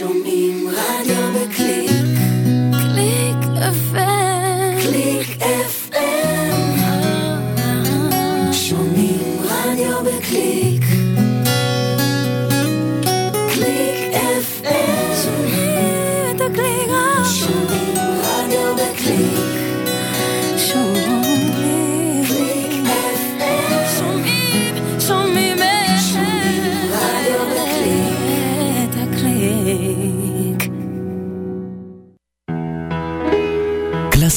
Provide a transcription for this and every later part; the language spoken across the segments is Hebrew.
שומעים רדיו בקליק.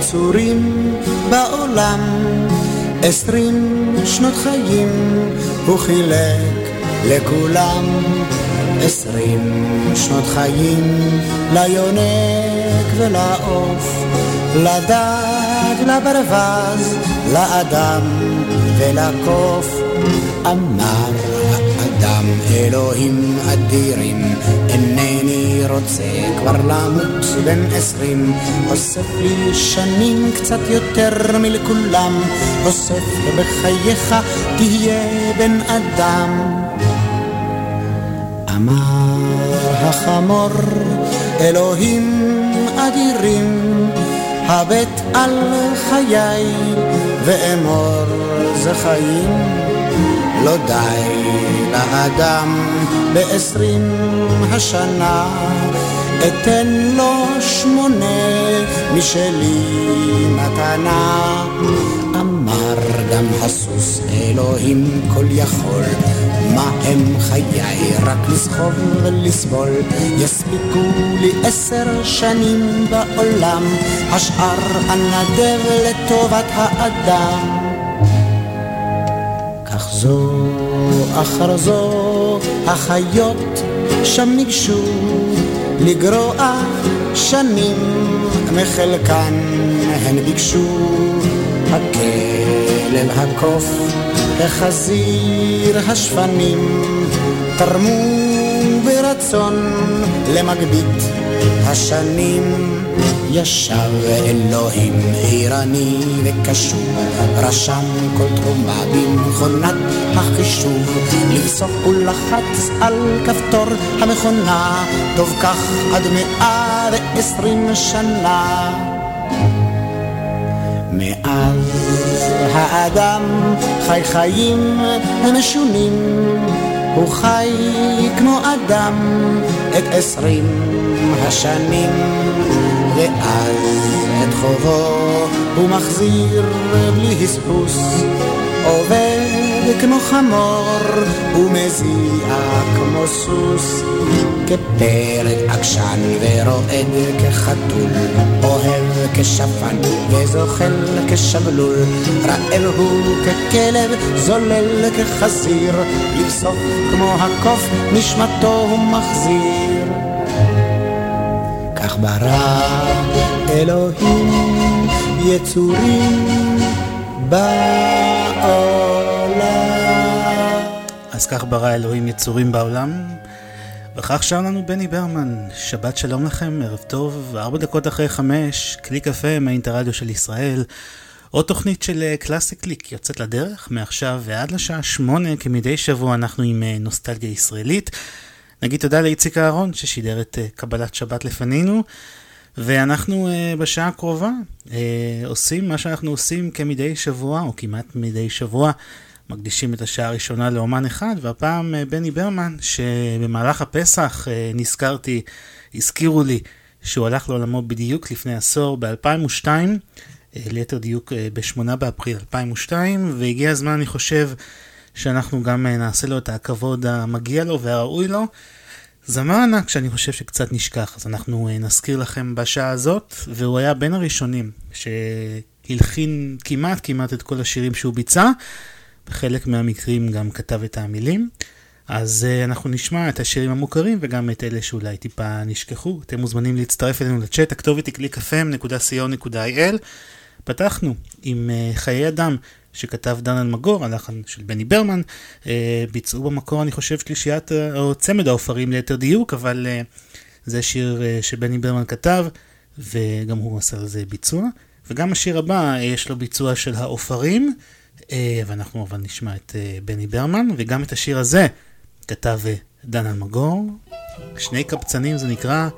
יצורים בעולם עשרים שנות חיים הוא חילק לכולם. עשרים שנות חיים ליונק ולעוף לדג לברווז לאדם ולקוף. אמר האדם אלוהים אדירים אינני רוצה כבר למות בן עשרים. אוסף לי שנים קצת יותר מלכולם. אוסף בחייך תהיה בן אדם. אמר החמור אלוהים אדירים הבט על חיי ואמור זה חיים. לא די לאדם בעשרים השנה. אתן לו שמונה משלי מתנה. אמר גם הסוס אלוהים כל יכול מה הם חיי? רק לסחוב ולסבול. יספיקו לי עשר שנים בעולם השאר אנדב לטובת האדם. כך זו אחר זו החיות שם ניגשו לגרוע שנים. מחלקן הן ביקשו הכלב הקוף החזיר השפנים. תרמו ברצון למגבית השנים ישב אלוהים עירני וקשוב רשם כל תרומה במכונת החישוב. לבסוף הוא לחץ על כפתור המכונה טוב כך עד מאה ועשרים שנה מאז האדם חי חיים משונים הוא חי כמו אדם את עשרים השנים ואז את חובו הוא מחזיר בלי הספוס. עובד כמו חמור ומזיע כמו סוס. כפרק עקשן ורועד כחתול אוהב כשפן וזוחל כשבלול. רעב הוא ככלב זולל כחזיר. לבסוף כמו הקוף נשמתו הוא מחזיר כך ברא אלוהים יצורים בעולם. אז כך ברא אלוהים יצורים בעולם, וכך שר לנו בני ברמן, שבת שלום לכם, ערב טוב, ארבע דקות אחרי חמש, קליק FM, האינטרדיו של ישראל. עוד תוכנית של אה, קלאסי קליק יוצאת לדרך, מעכשיו ועד לשעה שמונה, כמדי שבוע אנחנו עם אה, נוסטלגיה ישראלית. נגיד תודה לאיציק אהרון ששידר את אה, קבלת שבת לפנינו. ואנחנו uh, בשעה הקרובה uh, עושים מה שאנחנו עושים כמדי שבוע, או כמעט מדי שבוע, מקדישים את השעה הראשונה לאומן אחד, והפעם בני ברמן, שבמהלך הפסח נזכרתי, הזכירו לי שהוא הלך לעולמו בדיוק לפני עשור, ב-2002, uh, ליתר דיוק uh, ב-8 באפריל 2002, והגיע הזמן, אני חושב, שאנחנו גם אה, נעשה לו את הכבוד המגיע לו והראוי לו. זמר ענק שאני חושב שקצת נשכח, אז אנחנו אה, נזכיר לכם בשעה הזאת, והוא היה בין הראשונים שהלחין כמעט כמעט את כל השירים שהוא ביצע, בחלק מהמקרים גם כתב את המילים. אז uh, אנחנו נשמע את השירים המוכרים וגם את אלה שאולי טיפה נשכחו. אתם מוזמנים להצטרף אלינו לצ'אט, הכתובת היא www.clickfm.co.il. פתחנו עם חיי אדם שכתב דן אלמגור, הלחן של בני ברמן. Uh, ביצעו במקור, אני חושב, שלישיית, uh, או צמד העופרים ליתר דיוק, אבל uh, זה שיר שבני ברמן כתב, וגם הוא עשה על זה ביצוע. וגם השיר הבא, יש לו ביצוע של העופרים. ואנחנו אבל נשמע את בני ברמן, וגם את השיר הזה כתב אה, דן אלמגור. שני קבצנים זה נקרא.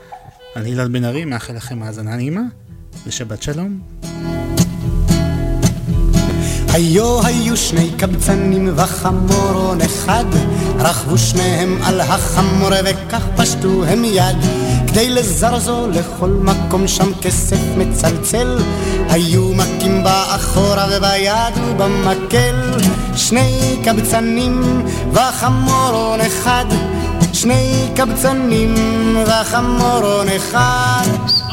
אני אילן בן ארי, מאחל לכם האזנה נעימה, ושבת שלום. היו היו שני קבצנים וחמורון אחד, רכבו שניהם על החמור וכך פשטו הם יד. כדי לזרזו לכל מקום שם כסף מצלצל, היו מכים באחורה וביד ובמקל. שני קבצנים וחמורון אחד, שני קבצנים וחמורון אחד.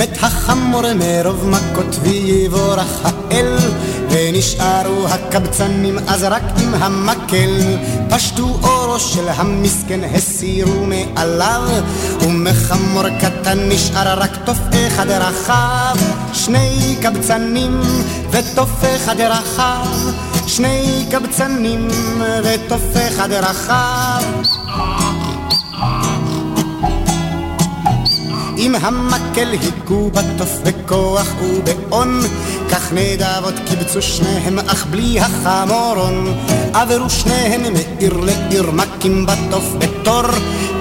מת החמור מרוב מכות ויבורך האל ונשארו הקבצנים אז רק עם המקל. פשטו אורו של המסכן הסירו מעליו ומחמור קטן נשאר רק תוף אחד רחב. שני קבצנים ותוף אחד רחב. שני קבצנים ותוף אחד רחב עם המקל היכו בתוף בכוח ובאון, כך נדבות קיבצו שניהם אך בלי החמורון. עברו שניהם מעיר לעיר מכים בתוף בתור,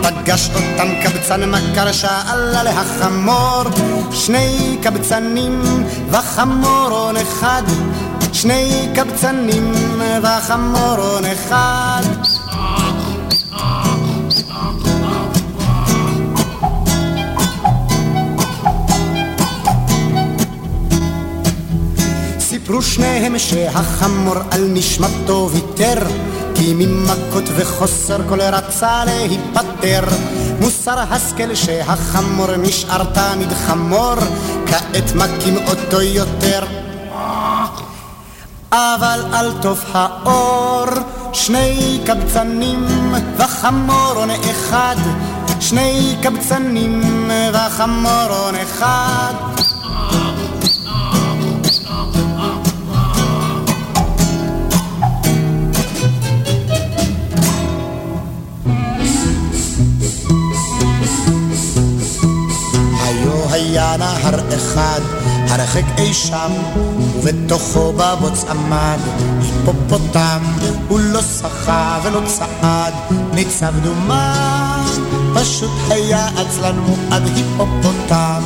פגש אותם קבצן מכר שאל על החמור. שני קבצנים וחמורון אחד, שני קבצנים וחמורון אחד. סיפרו שניהם שהחמור על נשמתו ויתר כי ממכות וחוסר כל רצה להיפטר. מוסר השכל שהחמור נשאר תמיד חמור כעת מכים אותו יותר. אבל על טוב האור שני קבצנים וחמורון אחד. שני קבצנים וחמורון אחד היה נהר אחד, הרחק אי שם, ובתוכו בבוץ עמד היפופוטם, הוא לא שחה ולא צעד, ניצב דומה, פשוט היה עצלן מועד היפופוטם.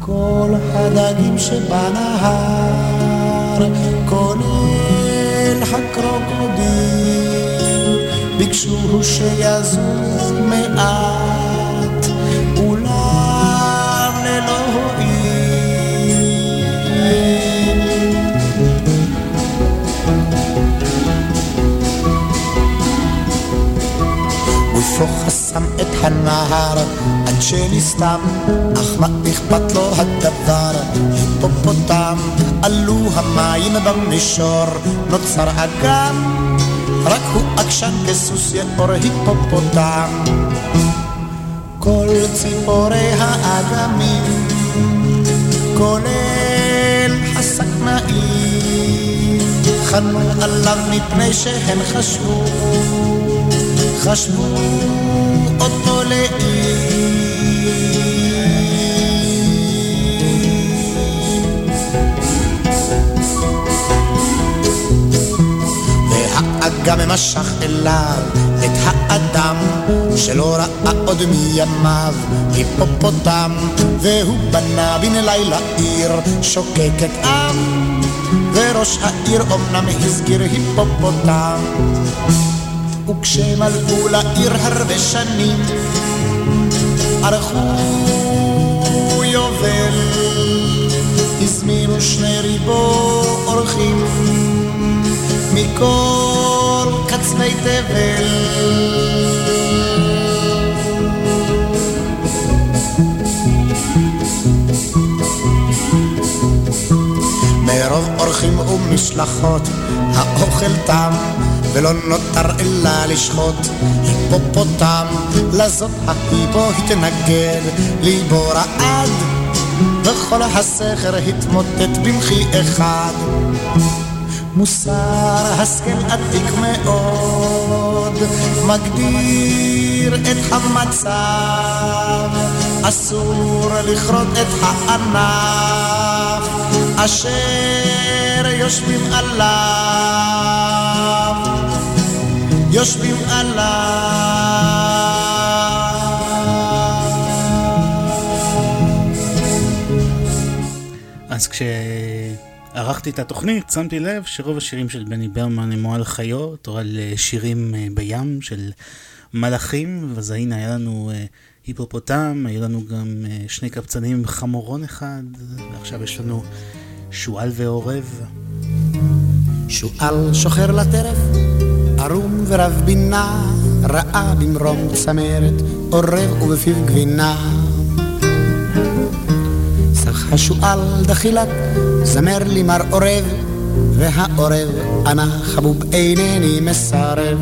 כל הדגים שבנהר, כולל הקרוקודיל, ביקשו שיזוז מעט, גופו חסם את הנהר עד שנסתם, אך מה אכפת לו הדבר? היפופוטם עלו המים במישור, נוצר אגם, רק הוא עקשן כסוס יאור היפופוטם. כל ציפורי האגמים, כולל הסכנאים, חנו עליו מפני שהם חשבו, חשבו אותו והאגם משך אליו את האדם שלא ראה עוד מימיו היפופוטם והוא בנה בן לילה עיר שוקקת עם וראש העיר אמנם הזכיר היפופוטם וכשמלאו לעיר הרבה שנים ערכו יובל, הזמינו שני ריבו אורחים מכל קצווי תבל. מרוב אורחים ומשלחות האוכל תם ולא נותר אלא לשחוט היפופוטם. לזאת ההיפו התנגד ליבו רעד וכל הסכר התמוטט במחי אחד. מוסר השכל עתיק מאוד מגדיר את המצב אסור לכרות את הענף. אשר יושבים עליו יושבים עליו אז כשערכתי את התוכנית שמתי לב שרוב השירים של בני ברמן הם או על חיות או על אה, שירים אה, בים של מלאכים, אז הנה היה לנו אה, היפופוטם, היו לנו גם שני קבצנים עם חמורון אחד, ועכשיו יש לנו שועל ועורב. שועל שוחר לטרף, ערום ורב בינה, ראה במרום צמרת, עורב ובפיו גבינה. סך השועל דחילק, זמר לי מר עורב, והעורב ענה חבוב אינני מסרב.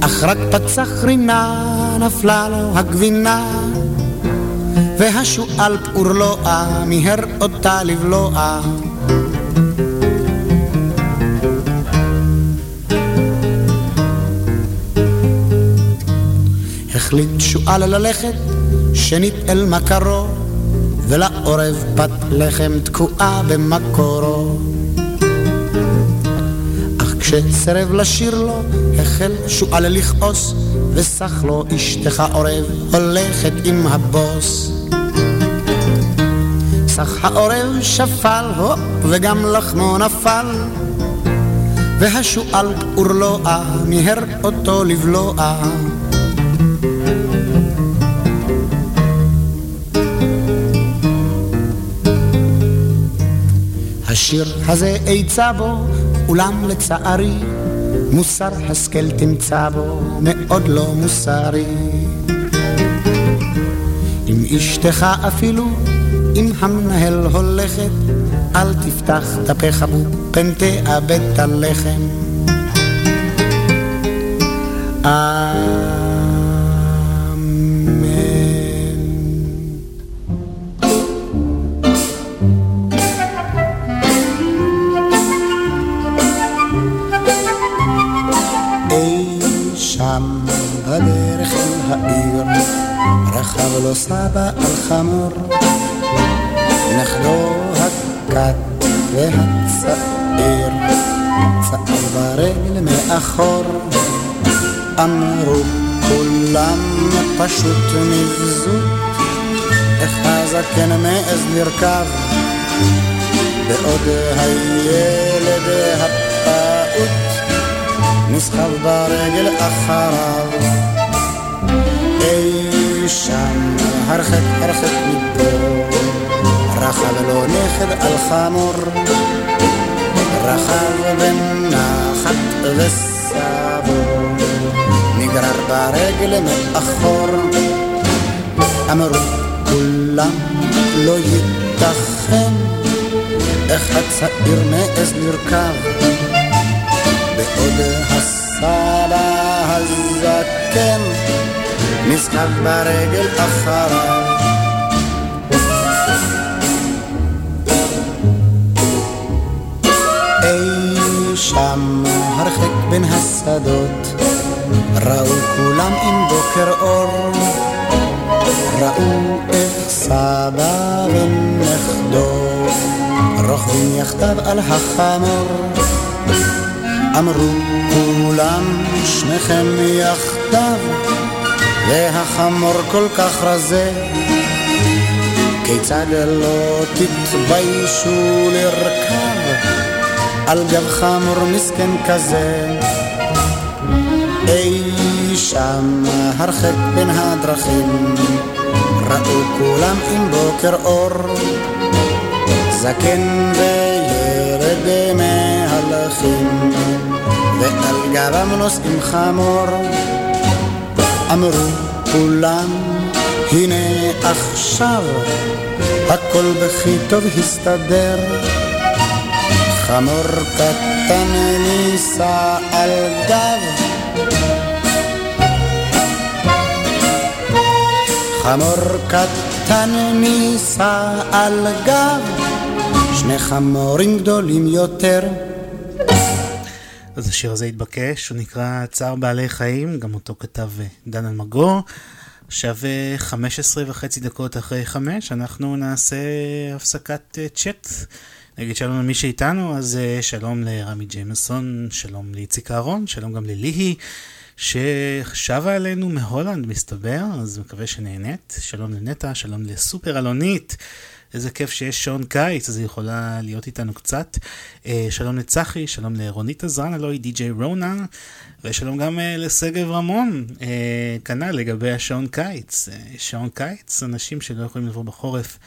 אך רק פצח רינה, נפלה לו הגבינה, והשועל פורלואה, מיהר אותה לבלועה. החליט שועל ללכת שנית אל מכרו, ולעורב פת לחם תקועה במקורו. אך כשסרב לשיר לו, החל שועל לכעוס, וסח לו אשתך עורב, הולכת עם הבוס. סך העורב שפל, הו, וגם לחמו נפל, והשועל פורלואה, מיהר אותו לבלועה. השיר הזה עצה בו, אולם לצערי, מוסר השכל תמצא בו, מאוד לא מוסרי. אם אשתך אפילו, אם המנהל הולכת, אל תפתח הפה בו, פן תאבד את הלחם. אמן. חמור, נכדו הכת והצעיר, צעד ברגל מאחור, אמרו כולם פשוט נבזות, איך הזקן מעז לרכב, בעוד הילד הפעוט נסחב ברגל אחריו אי שם הרחק הרחק מפה. רכב לו נכד על חמור רכב בנחת וסבור. נגרר ברגל מאחור אמרו כולם לא ייתכן איך הצעיר מעז לרכב בעוד הסבא הזקן נסחב ברגל אחריו. אי שם הרחק בין השדות ראו כולם עם בוקר אור. ראו איך סבא ונכדו רוכבים יחדיו על החמור. אמרו כולם שניכם יחדיו והחמור כל כך רזה כיצד לא תתביישו לרכב על גב חמור מסכן כזה אי שם הרחק בין הדרכים, ראו כולם עם בוקר אור, זקן וילד מהלכים, ועל גבם נושאים חמור. אמרו כולם, הנה עכשיו, הכל בכי טוב הסתדר. חמור קטן נישא על גב. חמור קטן נישא על גב. שני חמורים גדולים יותר השיר הזה התבקש, הוא נקרא צער בעלי חיים, גם אותו כתב אה, דן אלמגור. עכשיו 15 אה, וחצי דקות אחרי 5, אנחנו נעשה הפסקת אה, צ'אט. נגיד שלום למי שאיתנו, אז שלום לרמי ג'יימסון, שלום לאיציק אהרון, שלום גם לליהי, ששבה אלינו מהולנד מסתבר, אז מקווה שנהנית. שלום לנטע, שלום לסופר אלונית. איזה כיף שיש שעון קיץ, אז היא יכולה להיות איתנו קצת. אה, שלום לצחי, שלום לרונית עזרן, הלוא היא די.ג'יי רונה, ושלום גם אה, לשגב רמון, אה, כנ"ל לגבי השעון קיץ. שעון קיץ, אנשים שלא יכולים לבוא בחורף.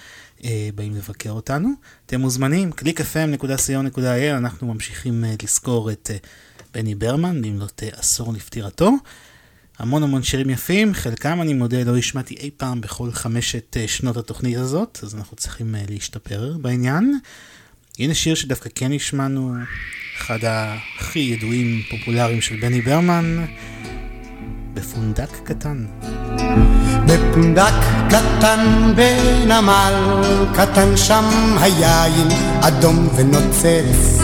באים לבקר אותנו. אתם מוזמנים, www.clickfm.co.il, אנחנו ממשיכים לזכור את בני ברמן במלאת עשור לפטירתו. המון המון שירים יפים, חלקם אני מודה לא השמעתי אי פעם בכל חמשת אה, שנות התוכנית הזאת, אז אנחנו צריכים אה, להשתפר בעניין. הנה שיר שדווקא כן השמענו, אחד הכי ידועים פופולריים של בני ברמן, בפונדק קטן. בפונדק קטן בנמל קטן שם היין אדום ונוצץ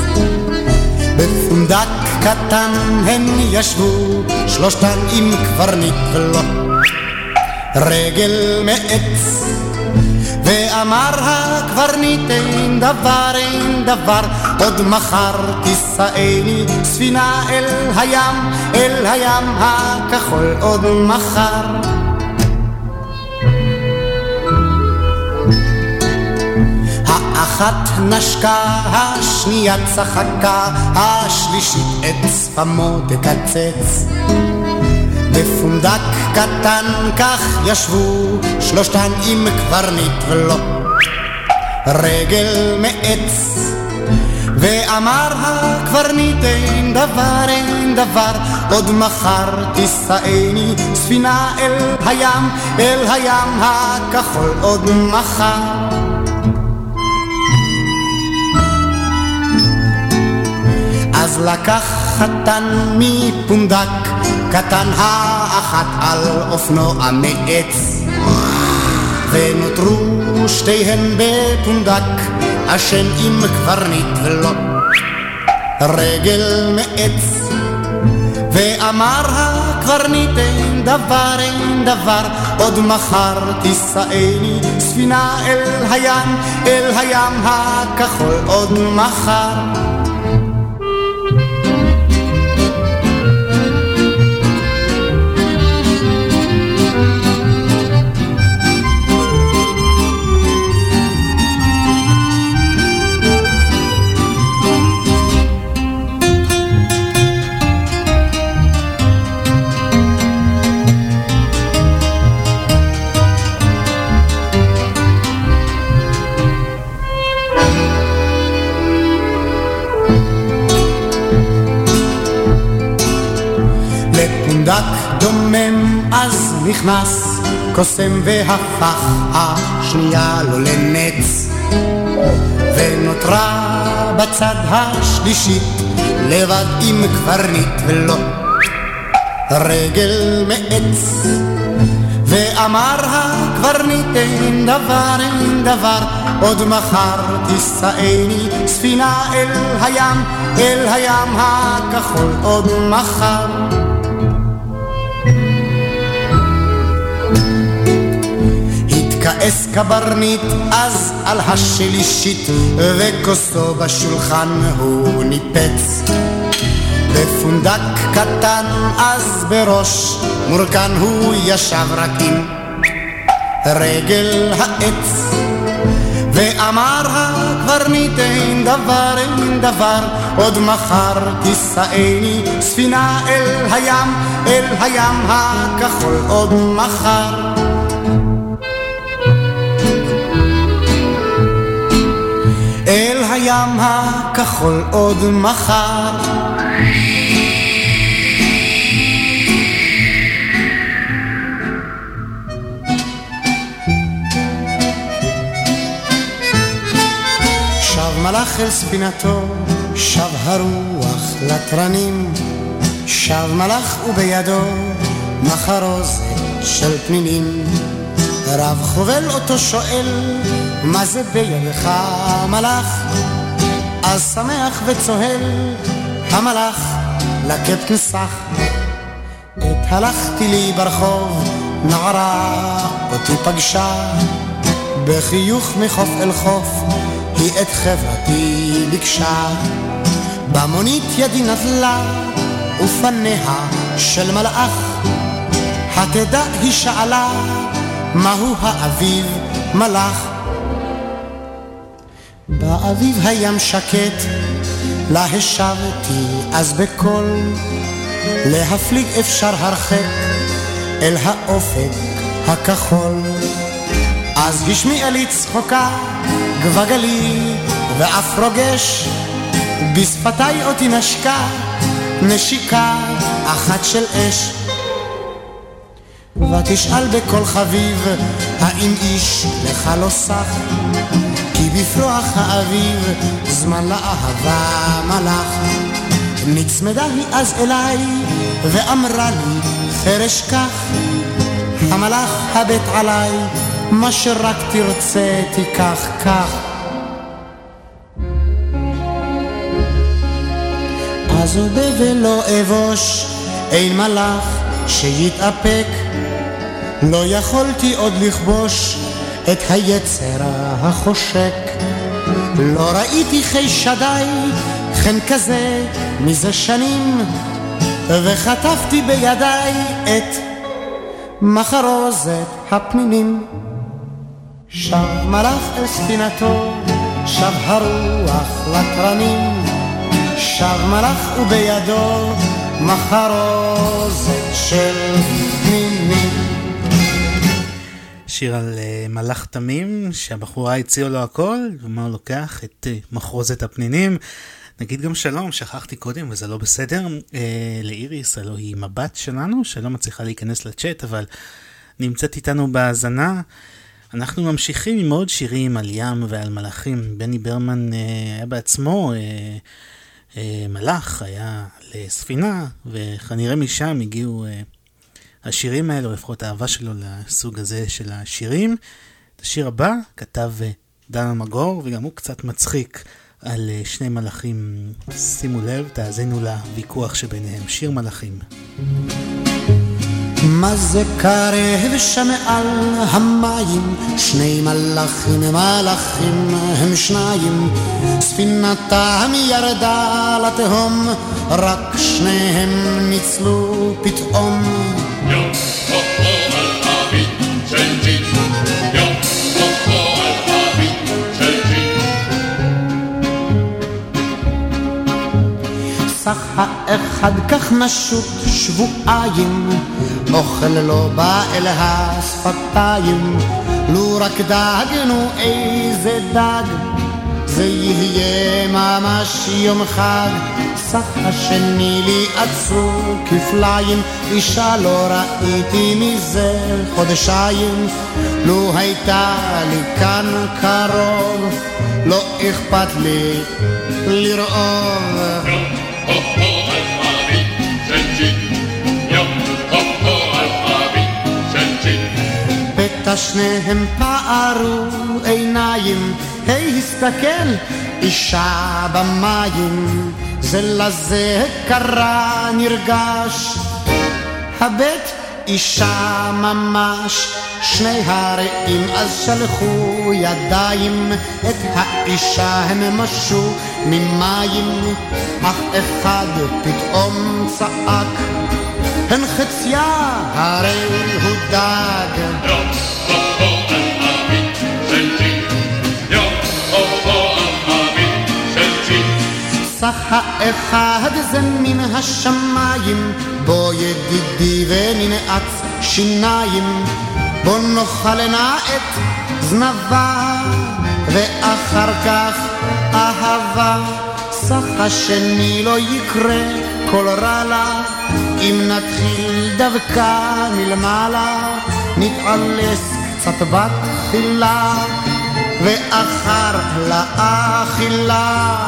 בפונדק קטן הן ישבו, שלושתן עם קברניט ולו רגל מעץ. ואמר הקברניט אין דבר, אין דבר, עוד מחר תישאני ספינה אל הים, אל הים הכחול עוד מחר. האחת נשקה, השנייה צחקה, השלישית את שפמו תקצץ. בפונדק קטן כך ישבו שלושתן עם קברניט ולו רגל מעץ. ואמר הקברניט אין דבר, אין דבר, עוד מחר תישאני ספינה אל הים, אל הים הכחול עוד מחר. אז לקח חתן מפונדק, קטן האחת על אופנוע מעץ. ונותרו שתיהן בפונדק, אשן עם קברניט ולא רגל מעץ. ואמר הקברניט אין דבר, אין דבר, עוד מחר תישאני ספינה אל הים, אל הים הכחול עוד מחר. נכנס קוסם והפך השנייה לו לנץ. ונותרה בצד השלישית לבד עם קברניט ולו רגל מעץ ואמר הקברניט אין דבר אין דבר עוד מחר תישאני ספינה אל הים אל הים הכחול עוד מחר כעס קברניט אז על השלישית וכוסו בשולחן הוא ניפץ בפונדק קטן אז בראש מורכן הוא ישב רק עם רגל העץ ואמר הקברניט אין דבר אין דבר עוד מחר תישאני ספינה אל הים, אל הים הכחול עוד מחר. הים הכחול עוד מחר. שב מלאך אל ספינתו, שב הרוח לתרנים, שב מלאך ובידו מחרוזת של פנינים. רב חובל אותו שואל, מה זה בידך מלאך? אז שמח וצוהל, המלאך לקט נסח. עת הלכתי לי ברחוב, נערה אותי פגשה, בחיוך מחוף אל חוף, היא את חברתי ביקשה. במונית ידי נטלה, ופניה של מלאך, התדע היא שאלה, מהו האביב מלאך? באביב הים שקט, לה השבתי אז בקול, להפליג אפשר הרחק אל האופק הכחול. אז השמיע לי צחוקה, גבגלי ואף רוגש, בשפתיי אותי נשקה, נשיקה אחת של אש. ותשאל בקול חביב, האם איש לך לא סח? בפרוח האביב, זמן לאהבה מלאך. נצמדה היא אז אליי, ואמרה לי, חרש כך, המלאך הבט עליי, מה שרק תרצה תיקח כך. אז אודה ולא אבוש, אין מלאך שיתאפק. לא יכולתי עוד לכבוש את היצר החושק. לא ראיתי חי שדי, חן כזה, מזה שנים, וחטפתי בידיי את מחרוזת הפנינים. שב מלאך אל ספינתו, שב הרוח לתרנים, שב מלאך ובידו מחרוזת של פנינים. שיר על uh, מלאך תמים, שהבחורה הציעה לו הכל, ומה הוא לוקח? את uh, מחרוזת הפנינים. נגיד גם שלום, שכחתי קודם וזה לא בסדר, uh, לאיריס, הלוא היא מבט שלנו, שלא מצליחה להיכנס לצ'אט, אבל נמצאת איתנו בהאזנה. אנחנו ממשיכים עם עוד שירים על ים ועל מלאכים. בני ברמן uh, היה בעצמו uh, uh, מלאך, היה לספינה, וכנראה משם הגיעו... Uh, השירים האלה, או לפחות האהבה שלו לסוג הזה של השירים. את השיר הבא כתב דן אלמגור, וגם הוא קצת מצחיק על שני מלאכים. שימו לב, תאזינו לוויכוח שביניהם. שיר מלאכים. מה זה קרב שם על המים? שני מלאכים, מלאכים הם שניים. ספינתם ירדה לתהום, רק שניהם ניצלו פתאום. האחד כך נשוט שבועיים, אוכל לא בא אל השפתיים, לו רק דאגנו איזה דג, זה יהיה ממש יום חג. סך השני לי עצרו כפליים, אישה לא ראיתי מזה חודשיים, לו הייתה לי כאן קרוב, לא אכפת לי לרעוב. פתע שניהם פערו עיניים, היי הסתכל, אישה במים, זה לזה קרה נרגש. הבט אישה ממש, שני הרעים אז שלחו ידיים, את האישה הם משו ממים, אך אחד פתאום צעק, הן חציה הרי הוא דג. סך האחד זה מן השמיים, בוא ידידי וננעץ שיניים, בוא נאכלנה את זנבה, ואחר כך אהבה. סך השני לא יקרה כל רע לה, אם נתחיל דווקא מלמעלה, נתעלס קצת בתחילה, ואחר לאכילה.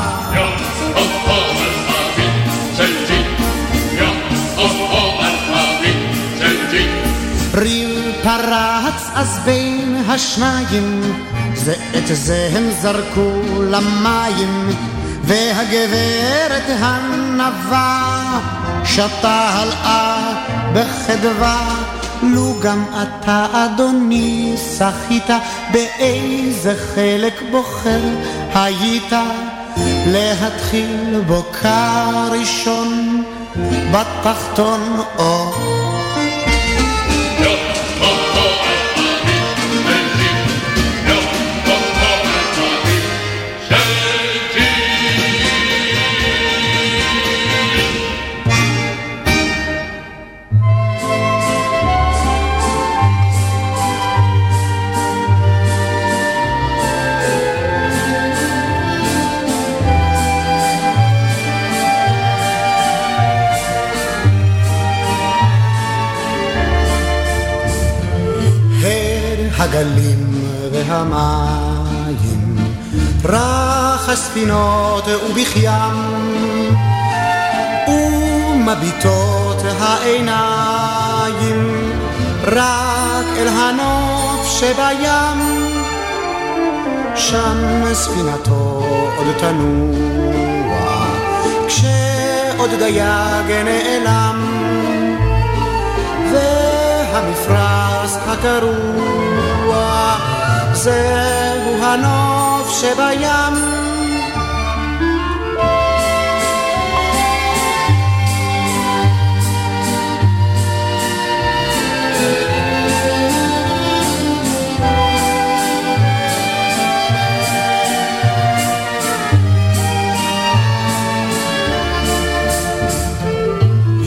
ריב פרץ אז בין השניים, זה את זה הם זרקו למים, והגברת הנבה שתה הלאה בחדווה. לו גם אתה אדוני שחית? באיזה חלק בוחר? היית להתחיל בו כראשון בתחתון או הגלים והמים, רך הספינות ובכיים, ומביטות העיניים רק אל הנוף שבים. שם ספינתו עוד תנוע, כשעוד דייג נעלם, והמפרש הקרוע זהו הנוף שבים.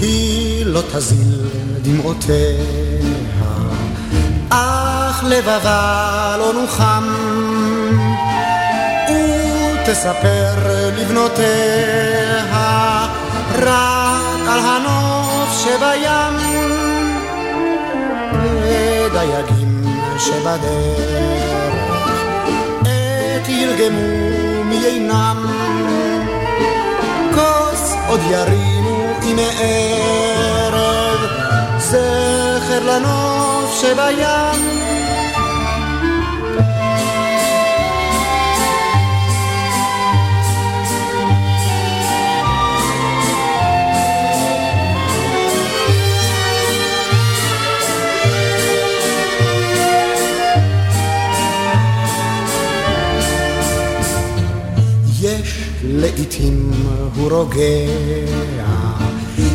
היא לא תזיל דמעותיה, לבבה לא נוחם, ותספר לבנותיה רק על הנוף שבים, ודייגים שבדרך עת ירגמו מיינם, כוס עוד ירימו הנה ערב, זכר לנוף שבים. לעתים הוא רוגע,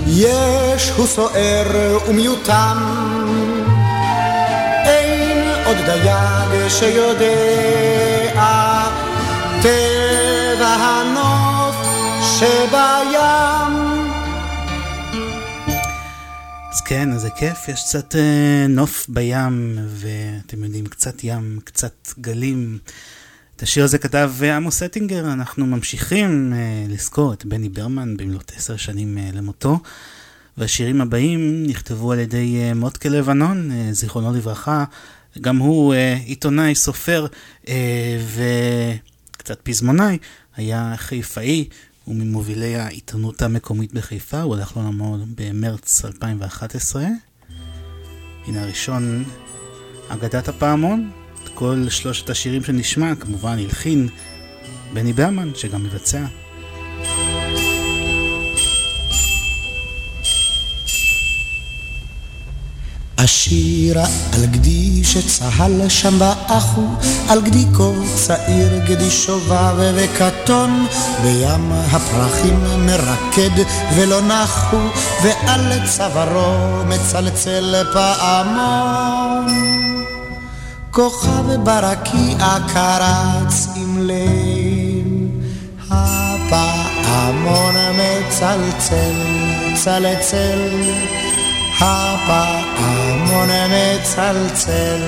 יש הוא סוער ומיותם. אין עוד דייג שיודע טבע הנוף שבים. אז כן, אז זה כיף, יש קצת אה, נוף בים, ואתם יודעים, קצת ים, קצת גלים. את השיר הזה כתב אה, עמוס אטינגר, אנחנו ממשיכים אה, לזכור את בני ברמן במלאת עשר שנים אה, למותו. והשירים הבאים נכתבו על ידי אה, מוטקה לבנון, אה, זיכרונו לברכה. גם הוא אה, עיתונאי, סופר אה, וקצת פזמונאי, היה חיפאי, הוא ממובילי העיתונות המקומית בחיפה, הוא הלך לעולמו במרץ 2011. הנה הראשון, אגדת הפעמון. כל שלושת השירים שנשמע, כמובן הלחין בני ברמן, שגם מבצע. אשירה על גדי שצהל שם באחו, על גדי כה צעיר גדי שובב וכתון, בים הפרחים מרקד ולא נחו, ועל צווארו מצלצל פעמון. כוכב ברקיע קרץ עם הפעמון. הפעמון מצלצל, צלצל, הפעמון מצלצל.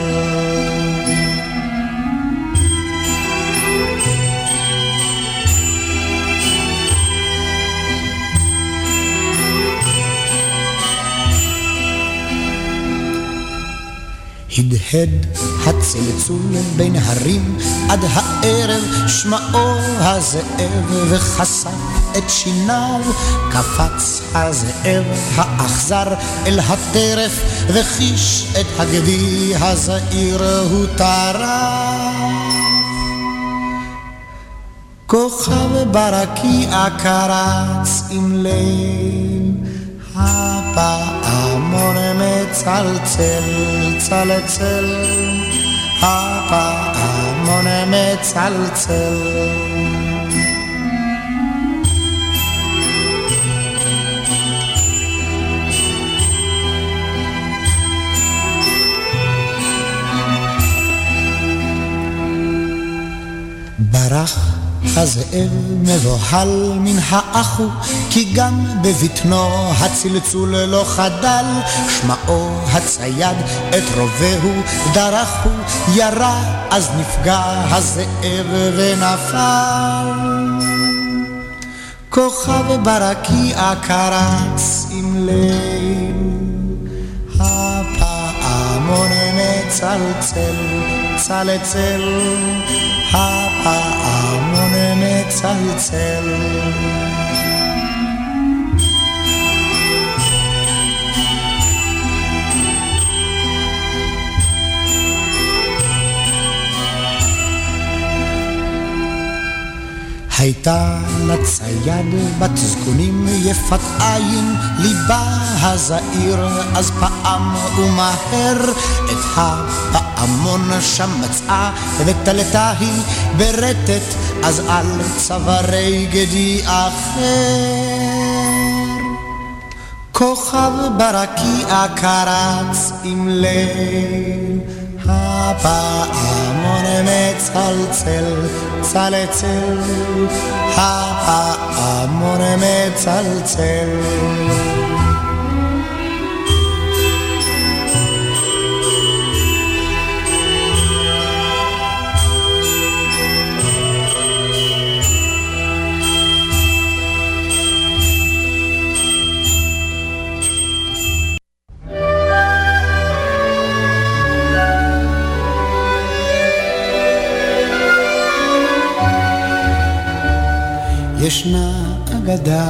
הדהד הצלצול בין הרים עד הערב שמעו הזאב וחשף את שיניו קפץ הזאב האכזר אל הטרף וחיש את הגדי הזעיר הוא טרף כוכב ברקיע קרץ עם ליל הפעמון מצלצל, צלצל, הפעמון מצלצל. ברח הזאב מבוהל מן האחו, כי גם בבטנו הצלצול לא חדל, שמעו הצייד את רובהו, דרך הוא, ירה, אז נפגע הזאב ונפל. כוכב ברקיע קרץ עם ליל, הפעמון מצלצל, צלצל, הפעמון מצלצל. הייתה לצייד בת זקונים יפת עין, ליבה הזעיר, אז פעם ומהר את הפעמון שם מצאה, ותלתה היא ברטט, אז על צווארי גדי אחר. כוכב ברקיע קרץ עם ליל, הפעמון מצלצל, צלצל, הפעמון מצלצל. ישנה אגדה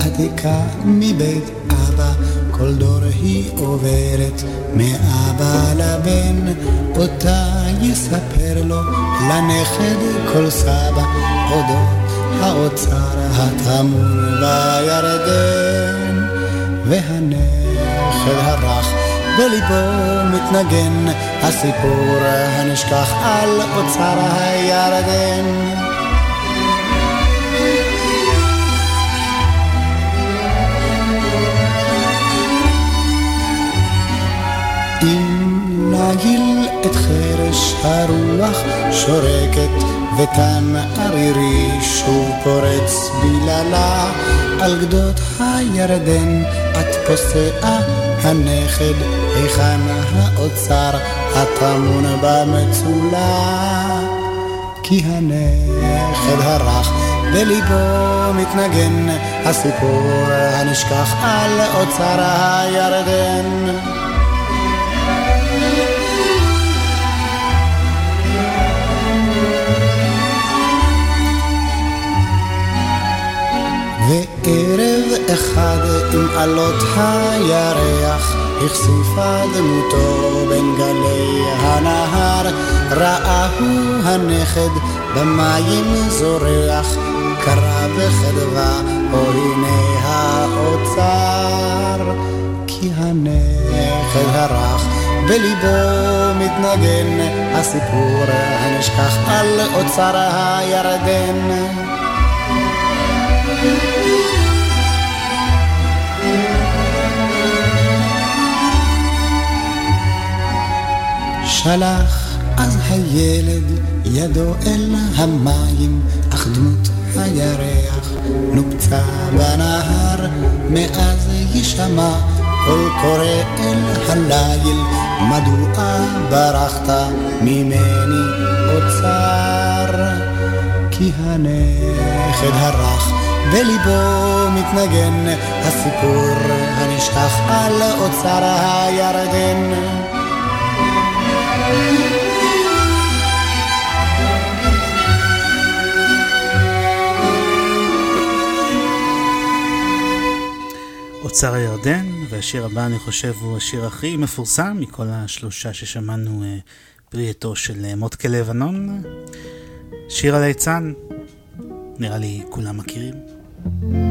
עתיקה מבית אבא, כל דור היא עוברת מאבא לבן, אותה יספר לו לנכד כל סבא, אודות האוצר הטמון בירדן, והנכד הרך בליבו מתנגן. הסיפור הנשכח על אוצר הירדן. אם נגיל את חרש הרוח שורקת ותן ערירי שוב פורץ בללה על גדות הירדן את פוסעה הנכד היכן האוצר הטמון במצולה. כי הנכד הרך בליבו מתנגן הסיפור הנשכח על אוצר הירדן וערב אחד עם עלות הירח החשיפה דמותו בין גלי הנהר. ראה הוא הנכד במים זורח קרא בחדווה או הנה האוצר. כי הנכד הרך בליבו מתנגן הסיפור הנשכח על אוצר הירדן שלח אז הילד ידו אל המים, אך דמות הירח נופצה בנהר, מאז יישמע קול קורא אל הליל, מדוע ברחת ממני אוצר? כי הנכד הרך בליבו מתנגן הסיפור הנשכח על אוצר הירדן. אוצר הירדן, והשיר הבא אני חושב הוא השיר הכי מפורסם מכל השלושה ששמענו אה, פרי עטו של אה, מוטקה לבנון. שיר על היצן, נראה לי כולם מכירים.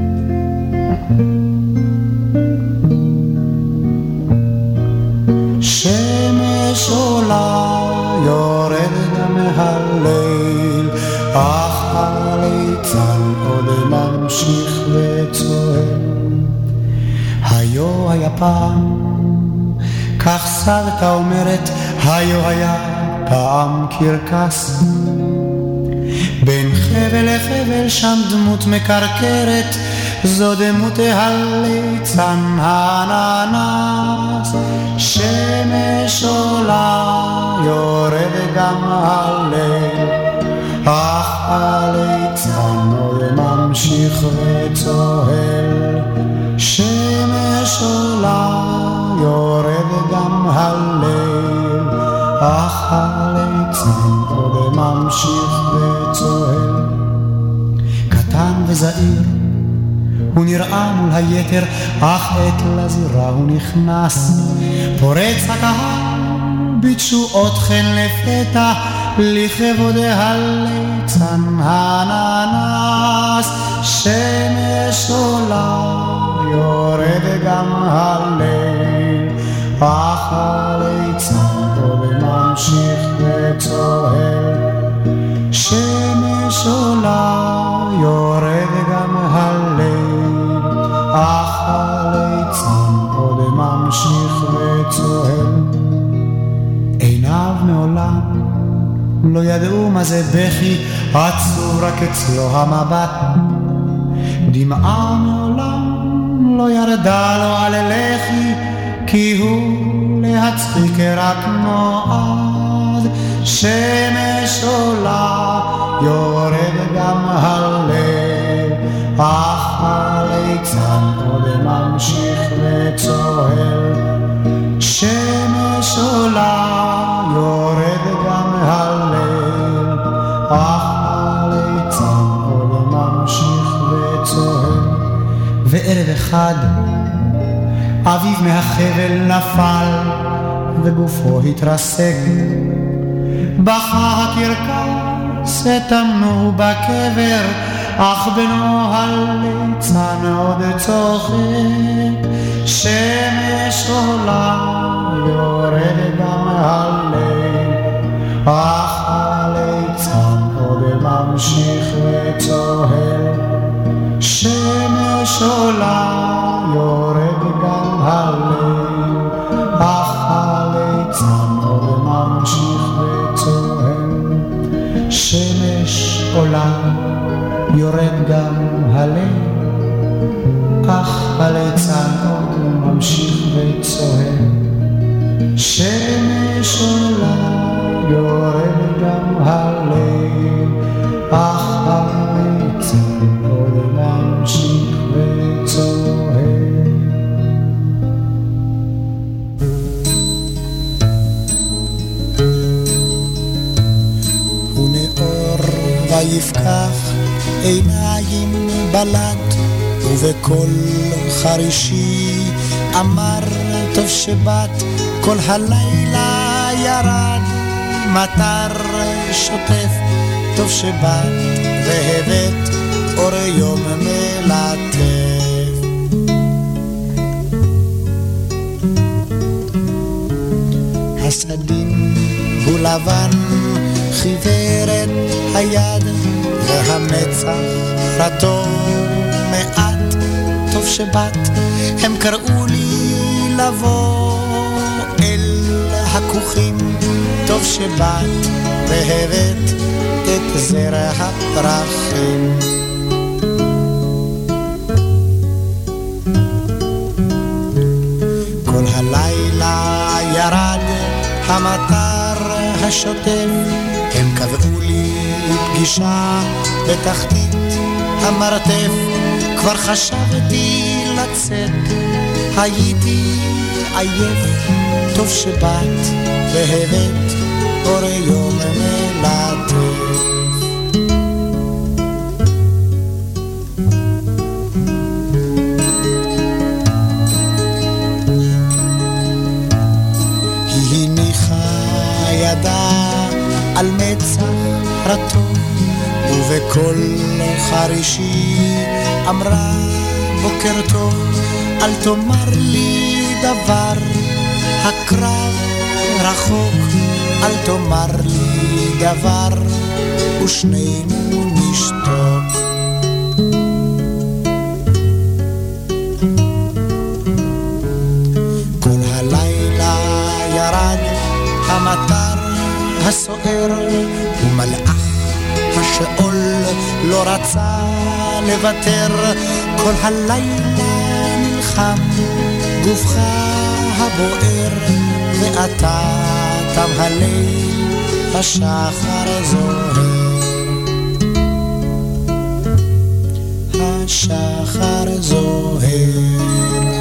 ממשיך וצועק. היו היה פעם, כך סבתא אומרת, היו היה פעם קרקס. בין חבל לחבל שם דמות מקרקרת, זו דמות הליצן האננס. שמש עולה, יורד גם הליל, אך הליצן עוד ממשיך וצוהל. שמש עולה, יורד גם הליל, אך הליצן עוד ממשיך וצוהל. קטן וזעיר, הוא נראה מול היתר, אך עת לזירה הוא נכנס. פורץ הקהל, בתשואות לפתע, לכבוד הליצן הננס. שמש עולה, יורד גם הליל, אך הליצן ממשיך וצוהל. שמש עולה, יורד גם הליל, אך הליצן ממשיך וצוהל. עיניו מעולם לא ידעו מה זה בכי, עצוב רק אצלו המבט. דמעה מעולם לא ירדה לו על לחי, כי הוא להצחיק רק נועד. שמש עולה, יורד גם הלב, אך הליצן עוד ממשיך וצוהל. שמש עולה, יורד גם הלב, אך הליצן עוד ממשיך וצוהל. וערב אחד אביו מהחבל נפל, וגופו התרסק. בכה הקרקס, הטמנו בקבר, אך בנו הליצן עוד צוחק. שמש עולה, יורד גם הליל, אך הליצן עוד ממשיך וצוהל. שמש עולה, יורד גם הליל, אך הליצן עוד ממשיך וצוהל. שמש עולה, יורד גם הליל, אך הליצן עוד ממשיך וצוהל. שמש עולה, יורד גם הליל, אך הליצן עוד ממשיך וצוהל. הוא נאור ויפקח עיניים בלט ובקול חרישי אמר טוב שבאת כל הלילה ירד מטר שוטף. טוב שבאת והבאת אור יום מלטף. הסדין הוא לבן חיוורת היד והמצח רטוב מעט, טוב שבאת, הם קראו לי לבוא אל הכוכים, טוב שבאת והבאת את זרע הפרחים. כל הלילה ירד המטר השוטף, הם קבעו לי פגישה בתחתית המרתף, כבר חשבתי לצאת, הייתי עייף, טוב שבאת והבאת אור יום מלטף. על מצח רטוב, ובקול חרישי אמרה בוקר טוב, אל תאמר לי דבר, הקרב רחוק, אל תאמר לי דבר, ושנינו נשתוק. כל הלילה ירד המטר הסוער, ומלאך השאול לא רצה לוותר, כל הלילה נלחם גופך הבוער, ואתה תם הליל, השחר זוהר. השחר זוהר.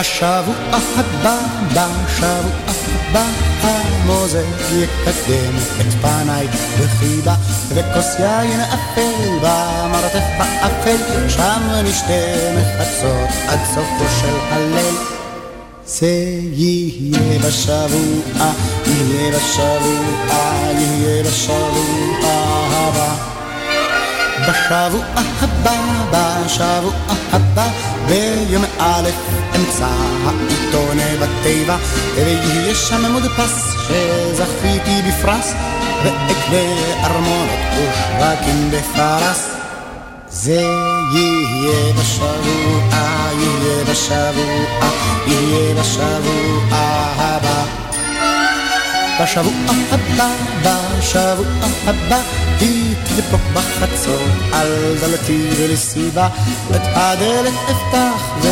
בשבוע הבא, בשבוע הבא, המוזג יקדם את פניי בחיבה, וכוס יין אפל במרתף האפל, שם נשתה מחצות עד סופו של הליל. זה יהיה בשבוע, יהיה בשבוע, יהיה בשבוע הבא. בשבוע הבא, בשבוע הבא, ביום א' אמצע העיתון בתיבה, ויהיה שם מודפס שזכיתי בפרס, ואקנה ארמונות ושווקים בפרס. זה יהיה בשבוע, יהיה בשבוע, יהיה בשבוע הבא. בשבוע הבא, בשבוע הבא, היא תדפוק בחצות על דלתי ולסיבה, את הדלת אפתח ו...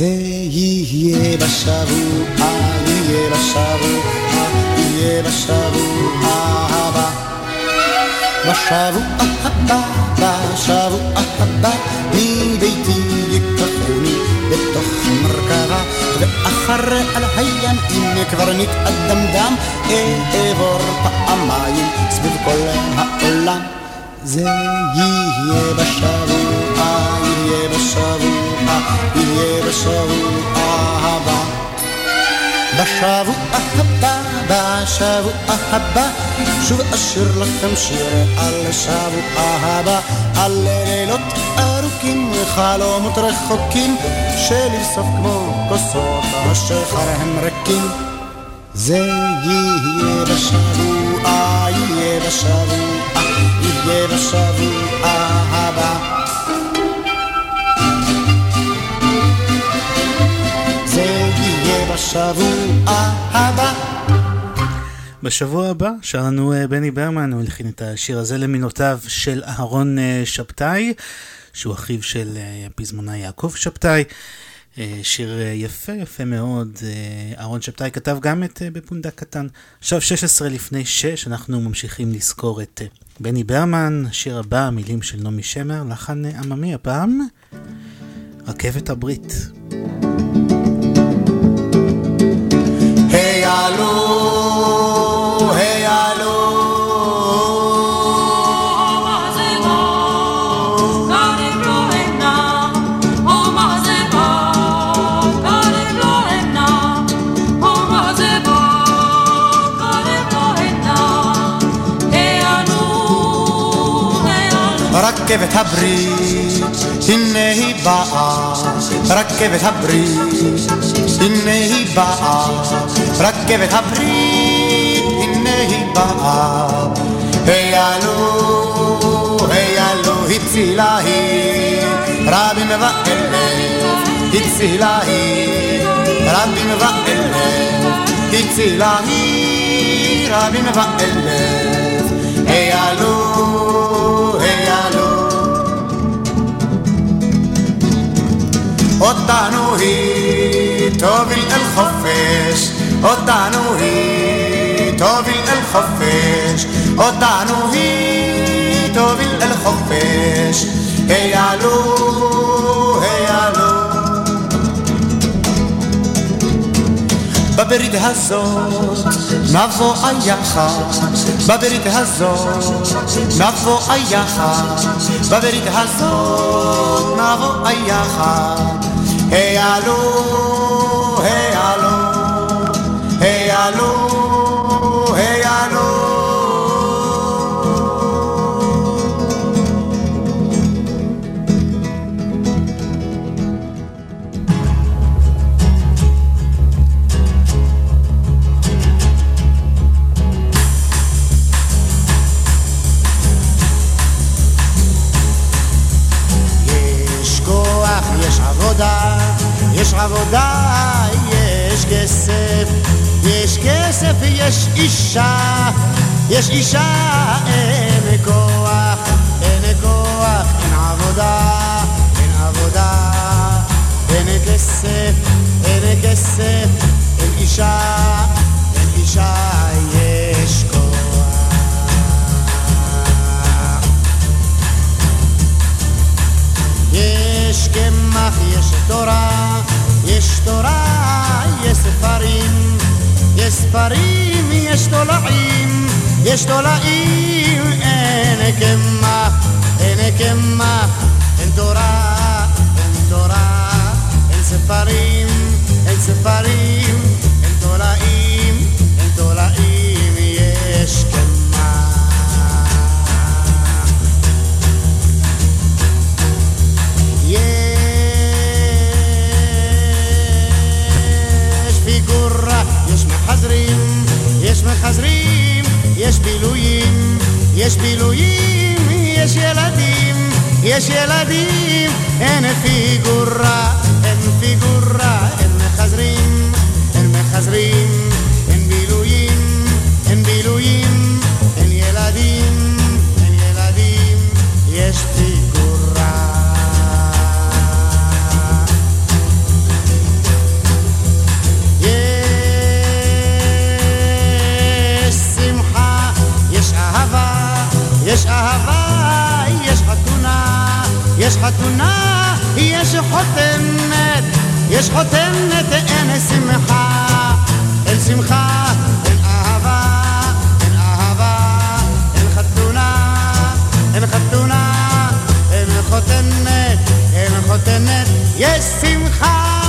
זה יהיה בשבוע, יהיה בשבוע, יהיה בשבוע הבא. בשבוע הבא, בשבוע הבא, מביתי ייקחוני בתוך מרכבה, ואחרי על הים, אם כבר נתאדמדם, אעבור פעמיים סביב כל העולם. זה יהיה בשבוע, יהיה בשבוע, יהיה בשבוע הבא. בשבוע הבא, בשבוע הבא, שוב אשיר לכם שיר על שבוע הבא, על לילות ארוכים וחלומות רחוקים, שלבסוף כמו כוסות השחר הם ריקים. זה יהיה בשבוע, יהיה בשבוע, יהיה בשבוע הבא. בשבוע הבא. בשבוע הבא שר לנו אה, בני ברמן, הוא הלחין את השיר הזה למינותיו של אהרון אה, שבתאי, שהוא אחיו של אה, הפזמונאי יעקב שבתאי. שיר יפה יפה מאוד, אה, אהרון שבתאי כתב גם את בפונדק קטן. עכשיו 16 לפני 6 אנחנו ממשיכים לזכור את בני ברמן, השיר הבא, מילים של נעמי שמר, לחן עממי הפעם, רכבת הברית. רכבת הברית, הנה היא באה, רכבת הברית, הנה היא באה, רכבת הברית, הנה היא באה. היעלו, היעלו, הצילה היא, רבים ואלף, הצילה היא, רבים ואלף, הצילה היא, רבים ואלף, אותנו היא תוביל אל חופש, אותנו היא תוביל אל חופש, אותנו היא תוביל אל חופש, היעלו, היעלו. בברית הזאת נבוא היחד, בברית הזאת נבוא היחד, בברית הזאת נבוא היחד. העלו, העלו, העלו. יש עבודה, יש כסף, יש כסף, יש אישה, יש אישה, אין כוח, אין כוח, אין עבודה, אין עבודה, אין כסף, אין כסף, אין אישה, אין אישה, יש כוח. יש קמח, יש תורה, יש תורה, יש ספרים, יש ספרים, יש תולעים, יש תולעים, אין קמח, אין קמח, אין תורה, אין תורה, אין ספרים, אין ספרים, מחזרים, יש מחזרים, יש בילויים, יש בילויים, יש ילדים, יש ילדים, אין פיגורה, אין פיגורה, אין מחזרים, אין מחזרים, אין בילויים, אין בילויים, אין ילדים, אין ילדים, יש פיגורה. יש אהבה, יש חתונה, יש חתונה, יש חותנת, יש חותנת, אין שמחה, אין שמחה, אין אהבה, אין אהבה, אין חתונה, אין חתונה, אין חותנת, אין חותנת, יש שמחה.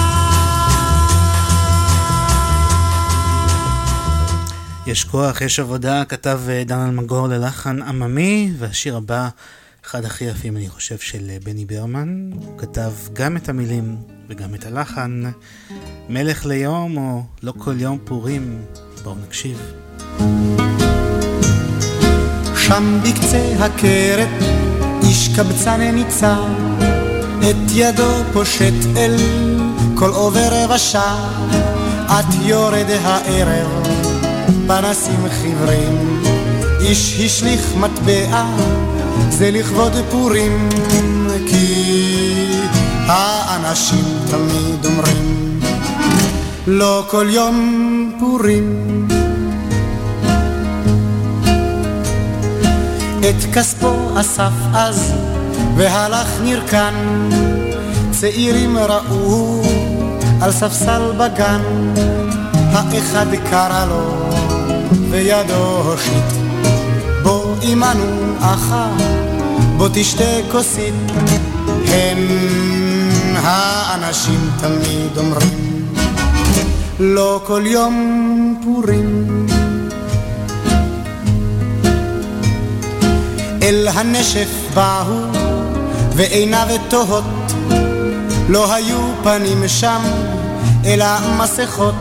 יש כוח, יש עבודה, כתב אה, דן אלמגור ללחן עממי, והשיר הבא, אחד הכי יפים אני חושב של אה, בני ברמן, הוא כתב גם את המילים וגם את הלחן, מלך ליום או לא כל יום פורים, בואו נקשיב. שם בקצה הכרת איש קבצן ניצב, את ידו פושט אל כל עובר ושב, את יורד הערב, פנסים חיוורים, איש השליך מטבע, זה לכבוד פורים, כי האנשים תמיד אומרים, לא כל יום פורים. את כספו אסף אז, והלך נרקן. צעירים ראו על ספסל בגן, האחד קרא לו, וידו הושיט. בוא עמנו אחה, בוא תשתה כוסית. הם האנשים תמיד אומרים, לא כל יום פורים. אל הנשף באו ועיניו תוהות, לא היו פנים שם, אלא מסכות,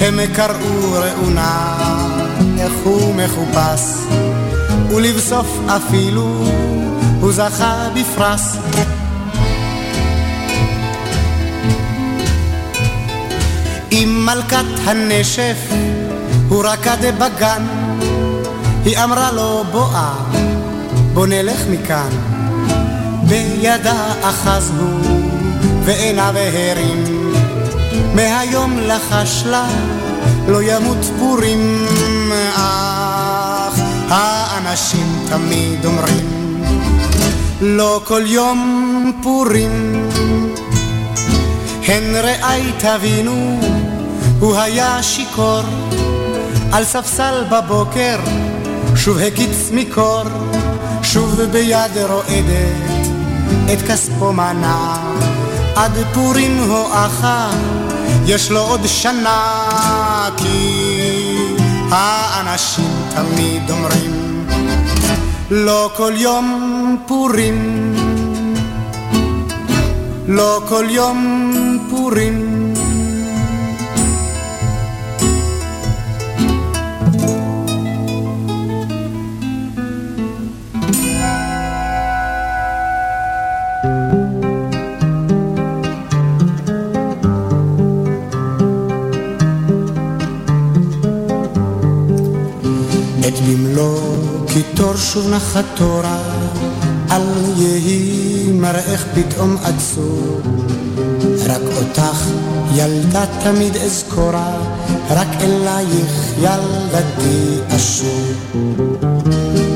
הם קראו ראונה, איך הוא מחופש, ולבסוף אפילו הוא זכה בפרס. עם מלכת הנשף הוא רקד בגן, היא אמרה לו בואה, בוא נלך מכאן. בידה אחז הוא ועיניו הרים, מהיום לחש לה לא ימות פורים, אך האנשים תמיד אומרים לא כל יום פורים. הן רעי תבינו, הוא היה שיכור, על ספסל בבוקר, שוב הקיץ מקור, שוב ביד רועדת, את כספו מנה, עד פורים הואכה, יש לו עוד שנה, כי האנשים תמיד אומרים, לא כל יום פורים, לא כל יום פורים. קיטור שוב נחת תורה, אל יהי מראך פתאום עצוב. רק אותך ילדה תמיד אזכורה, רק אלייך ילדתי אשור.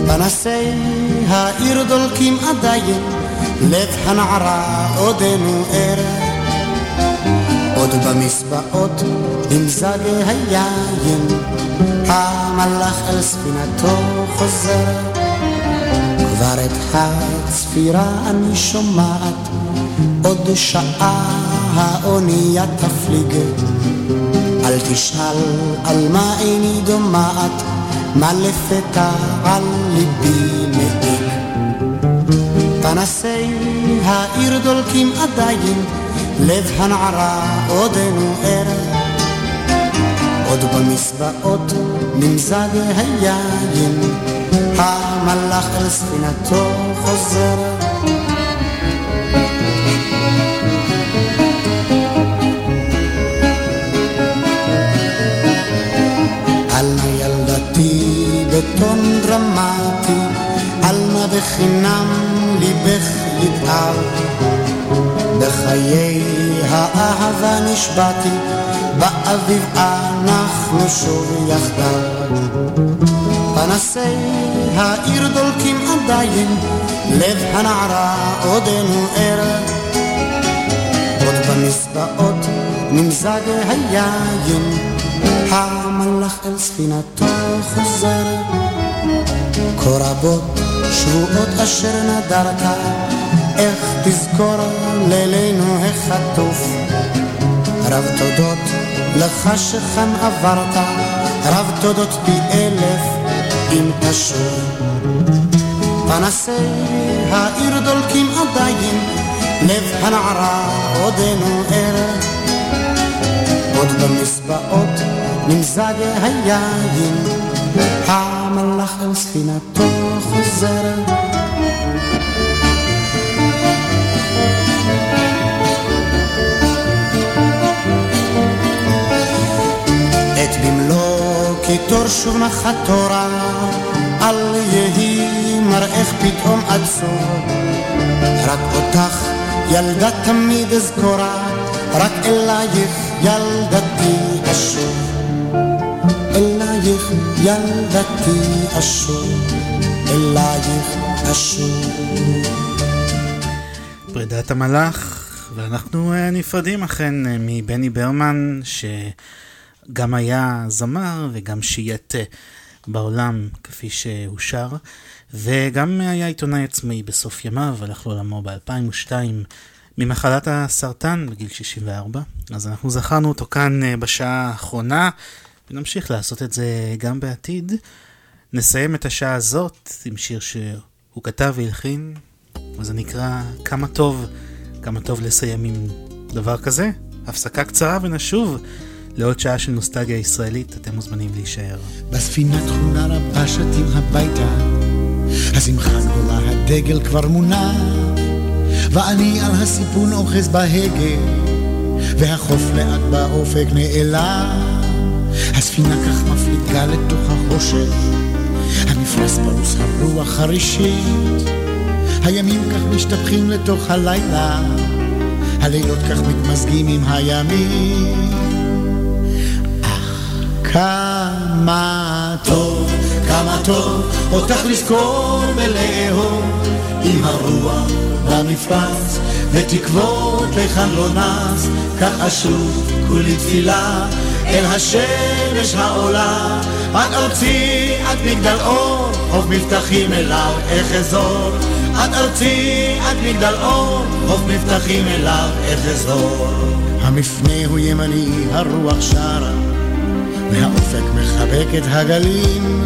פנסי העיר דולקים עדיין, לב הנערה עודנו ער. עוד במסבעות נמזג היין, המלאך אל ספינתו חוזר. כבר את הצפירה אני שומעת, עוד שעה האונייה תפליג. אל תשאל על מה איני דומעת, מה לפתע על ליבי מעיק. פנסי העיר דולקים עדיין, לב הנערה עודנו ער. עוד במסבעות נמזג היין, המלאך אל ספינתו חוזר. על נא ילדתי בטון דרמטי, על נא בחינם ליבך יתאר. בחיי האהבה נשבעתי, באביב אנחנו שוב יחדיו. פנסי העיר דולקים עדיין, לב הנערה עודנו ער. עוד במסבעות נמזג היין, המלאך אל ספינתו חוזר. כה רבות שבועות אשר נדרת, איך תזכור לילנו החטוף. רב תודות לך שכאן עברת, רב תודות פי אלף אם תשוב. פנסי העיר דולקים עדיין, לב הנערה עודנו ער. עוד במסבעות נמזג היין, המלאך אל ספינתו חוזר. קיטור שוב נחת תורה, אל יהי מראך פתאום עצוב. רק אותך ילדה תמיד אזכורה, רק אלייך ילדתי אשוב. אלייך ילדתי אשוב, אלייך אשוב. פרידת המלאך, ואנחנו אה, נפרדים אכן אה, מבני ברמן, שגם היה זמר וגם שייט אה, בעולם כפי שהוא שר, וגם היה עיתונאי עצמאי בסוף ימיו, הלך לעולמו ב-2002 ממחלת הסרטן בגיל 64. אז אנחנו זכרנו אותו כאן אה, בשעה האחרונה, ונמשיך לעשות את זה גם בעתיד. נסיים את השעה הזאת עם שיר שהוא כתב והלחין, וזה נקרא כמה טוב, כמה טוב לסיים עם דבר כזה. הפסקה קצרה ונשוב לעוד שעה של נוסטגיה ישראלית, אתם מוזמנים להישאר. בספינה תכונה רבה שתים הביתה, השמחה גדולה, הדגל כבר מונע, ואני על הסיפון אוחז בהגה, והחוף לאט באופק נעלם. הספינה כך מפליגה לתוך החושך, המפרש פרוס הרוח חרישית, הימים כך משתפכים לתוך הלילה, הלילות כך מתמזגים עם הימים. כמה טוב, כמה טוב, אותך לזכור ולאהוב, עם הרוח במפרץ, ותקוות לכאן לא נס, כך אשוב כולי תפילה. אל השמש העולה, עד ארצי, עד מגדל אור, חוף מבטחים אליו אחזור. עד ארצי, עד מגדל אור, חוף מבטחים אליו אחזור. המפנה הוא ימני, הרוח שרה, והאופק מחבק את הגלים.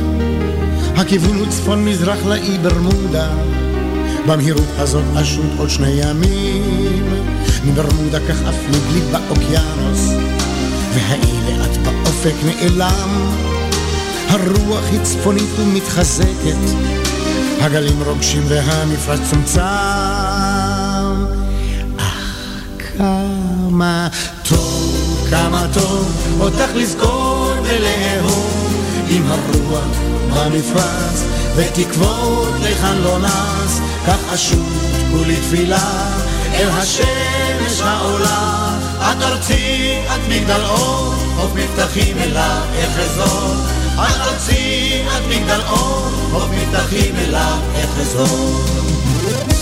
הכיוון הוא צפון מזרח לאי ברמודה, במהירות הזאת אשוט עוד שני ימים. מברמודה כך אפליג לי באוקיינוס. והאי לאט באופק נעלם, הרוח היא צפונית ומתחזקת, הגלים רוגשים והמפרץ צומצם. אך כמה טוב, כמה טוב, אותך לזכור ולאהוב, עם הרוח במפרץ, ותקוות לכאן לא נס, כך אשות כולי תפילה אל השמש העולה. עד ארצי, עד מגדל אור, חוף מבטחים אליו אחזור. עד ארצי, עד מגדל אור, חוף מבטחים אליו אחזור.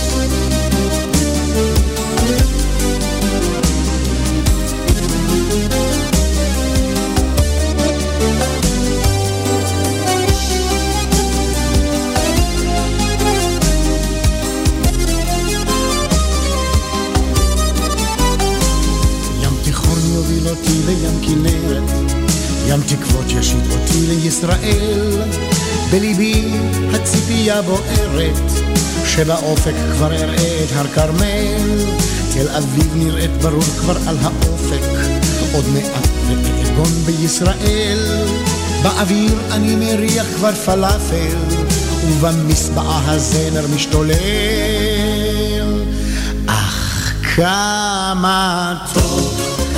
לים כנרת, ים תקוות ישיט אותי לישראל. בליבי הציפייה בוערת, שבאופק כבר אראה את הר כרמל. תל אביב נראית ברור כבר על האופק, עוד מעט ואגון בישראל. באוויר אני מריח כבר פלאפל, ובמסבעה הזמר משתולל. אך כמה טוב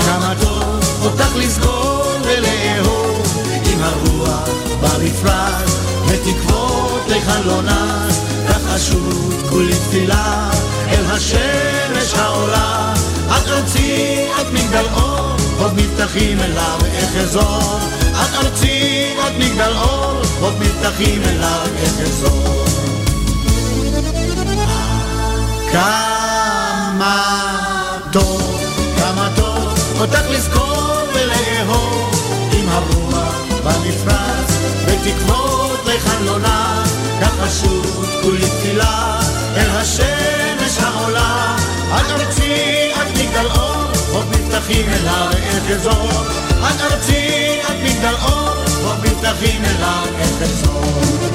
כמה טוב אותך לזכור ולאהוב. עם הרוח במפרש ותקוות לכאן לא כך אשות כולי תפילה אל השמש העולה. את ארצי את מגדל אור חוף מבטחים אליו אחזור. את ארצי את מגדל אור חוף מבטחים אליו כמה טוב כמה אותך לזכור ולאהוב. עם הרוח במפרץ ותקוות נע כך פשוט כולי תפילה אל השמש העולה. עד ארצי עד מגדל אור חוף מבטחים אליו אחזור עד ארצי עד מגדל אור חוף מבטחים אליו אחזור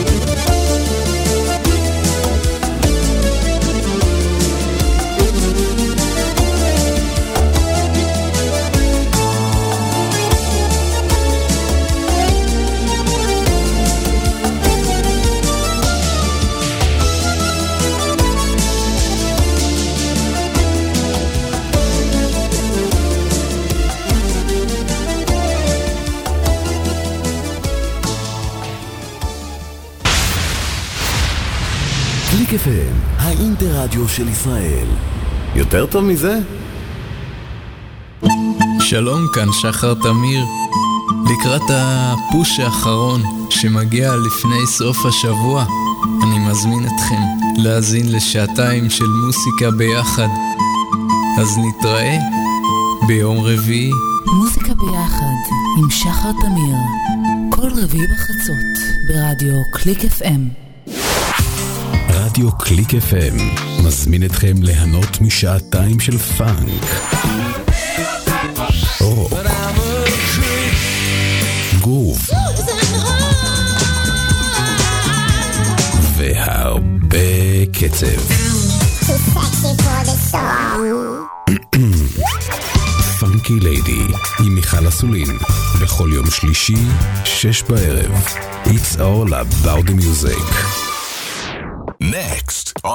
קליק FM, האינטרדיו של ישראל. יותר טוב מזה? שלום, כאן שחר תמיר. לקראת הפוש האחרון שמגיע לפני סוף השבוע, אני מזמין אתכם להאזין לשעתיים של מוסיקה ביחד. אז נתראה ביום רביעי. מוזיקה ביחד עם שחר תמיר, כל רביעי בחצות ברדיו קליק FM. רדיו קליק FM מזמין אתכם ליהנות משעתיים של פאנק, רוק, גרוב והרבה קצב. Funky Lady עם מיכל אסולין, בכל יום שלישי, שש בערב. It's all about the music.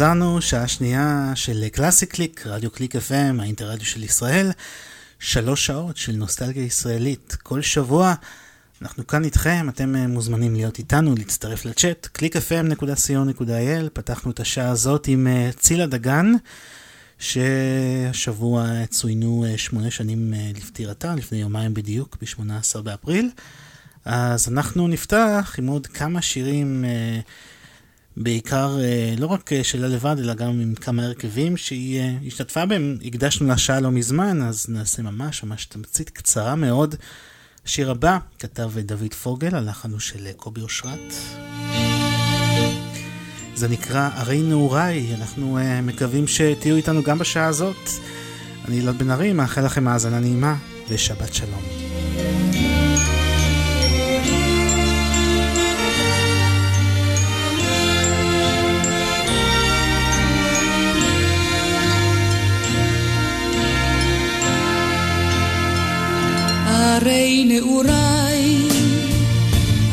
חזרנו, שעה שנייה של קלאסי קליק, רדיו קליק FM, האינטרדיו של ישראל. שלוש שעות של נוסטלגיה ישראלית. כל שבוע אנחנו כאן איתכם, אתם אה, מוזמנים להיות איתנו, להצטרף לצ'אט, www.clickfm.co.il, פתחנו את השעה הזאת עם אה, צילה דגן, שהשבוע צוינו אה, שמונה שנים לפטירתה, לפני יומיים בדיוק, ב-18 באפריל. אז אנחנו נפתח עם עוד כמה שירים בעיקר אה, לא רק אה, שלה לבד, אלא גם עם כמה הרכבים שהיא אה, השתתפה בהם, הקדשנו לה שעה לא מזמן, אז נעשה ממש ממש תמצית קצרה מאוד. השיר הבא כתב דוד פוגל, הלחן הוא של קובי אושרת. זה נקרא ערי נעוריי, אנחנו מקווים שתהיו איתנו גם בשעה הזאת. אני ילד בן ארי, מאחל לכם האזנה נעימה ושבת שלום. הרי נעוריי,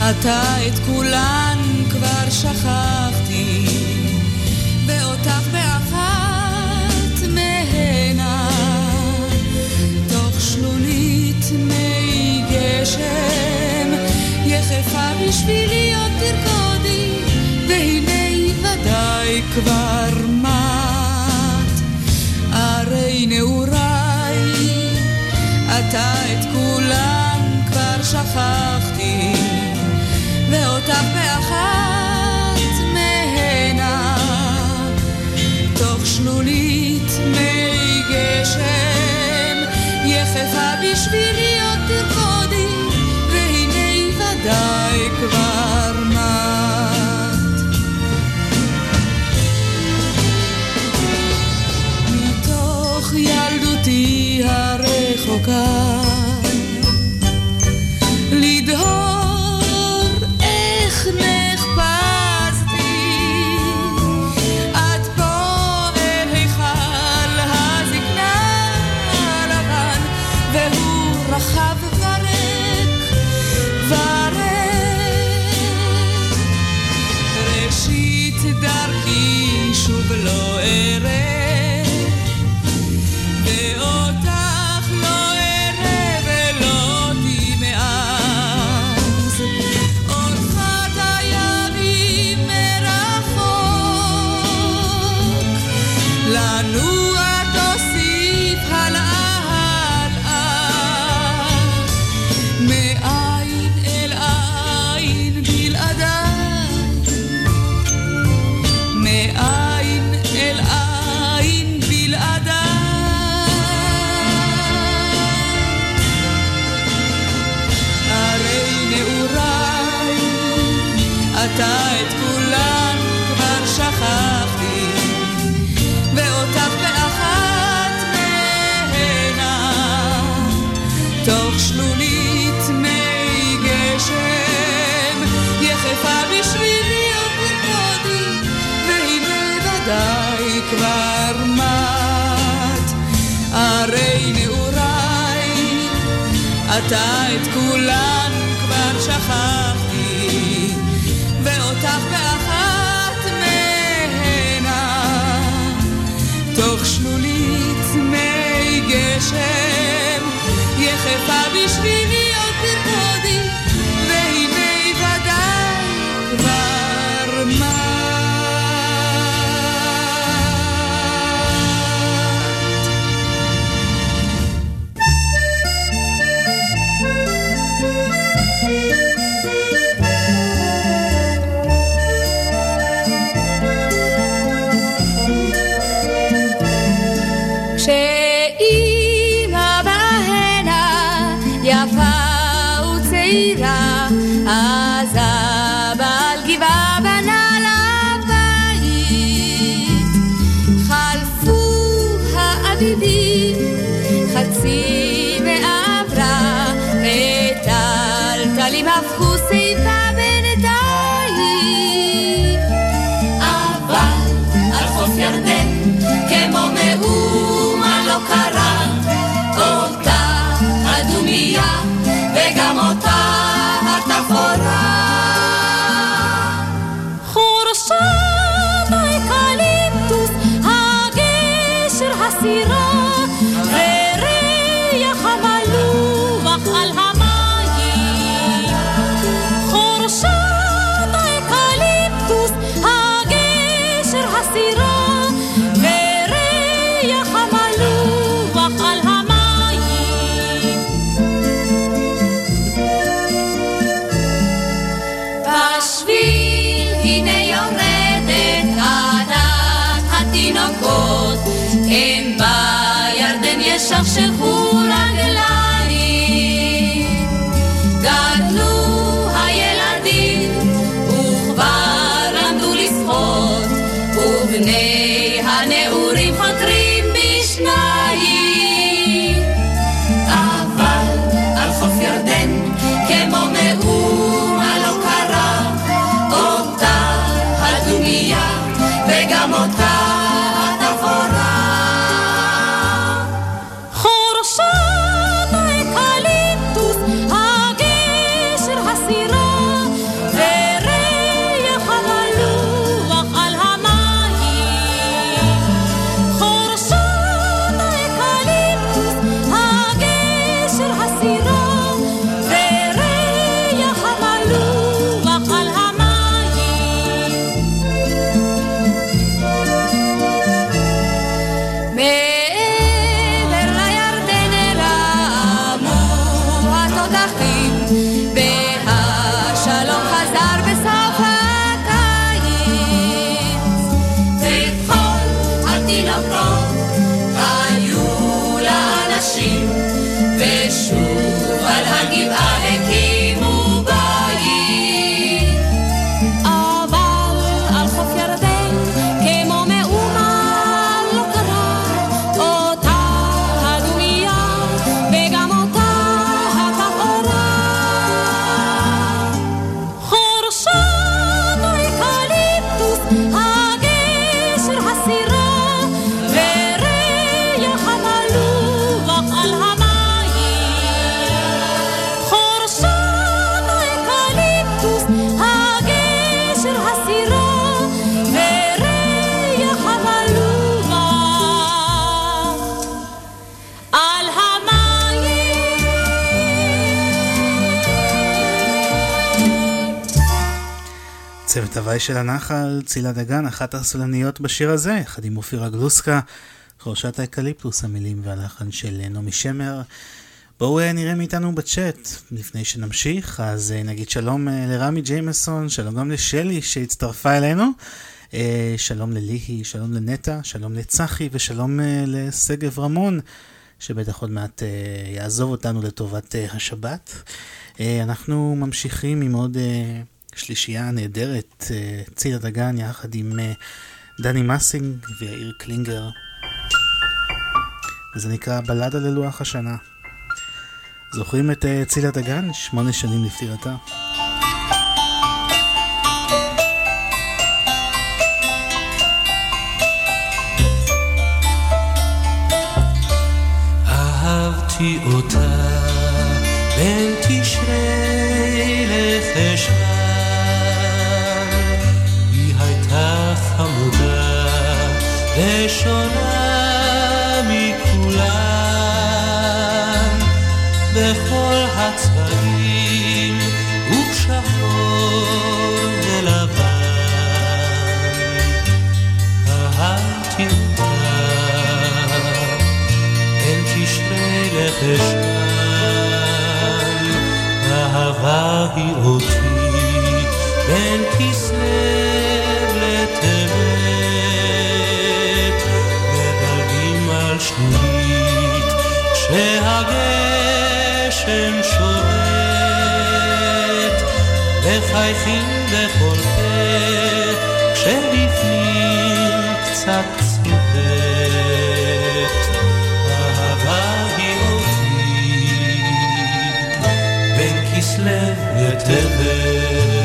אתה את כולן כבר שכחתי, ואותך באחת מהנה, תוך שלולית מי גשם, יחפה בשבילי עוד תרקודי, והנה ודאי כבר מת. הרי נעוריי, שכחתי, ואותך באחת מהנה, תוך שלולית מי גשם, יחפה בשבילי אתה את כולן כבר שכחתי ואותך באחת מהנה. תוך שלולית מי גשם יחפה בשבילי הווי של הנחל, צילה דגן, אחת הסולניות בשיר הזה, יחד עם אופירה גלוסקה, חורשת האקליפטוס, המילים והלחן של נעמי שמר. בואו אה, נראה מי איתנו בצ'אט, לפני שנמשיך, אז אה, נגיד שלום אה, לרמי ג'יימסון, שלום גם לשלי שהצטרפה אלינו, שלום לליהי, שלום לנטע, שלום לצחי ושלום לשגב רמון, שבטח עוד מעט יעזוב אותנו לטובת השבת. אנחנו ממשיכים עם עוד... שלישייה נהדרת, אה, צילה דגן יחד עם אה, דני מסינג ויאיר קלינגר. וזה נקרא בלדה ללוח השנה. זוכרים את אה, צילה דגן? שמונה שנים לפטירתה. אהבתי אותה בין תשרי לחשכה ושונה מכולם בכל הצבעים ובשחור ולבן אהבתי אותה בין קשרי לחשן אהבה היא אותי בין כשהגשם שורט מחייכים בכל פה כשבפנים קצת צובט אהבה היא אותי בין כסלו לטבת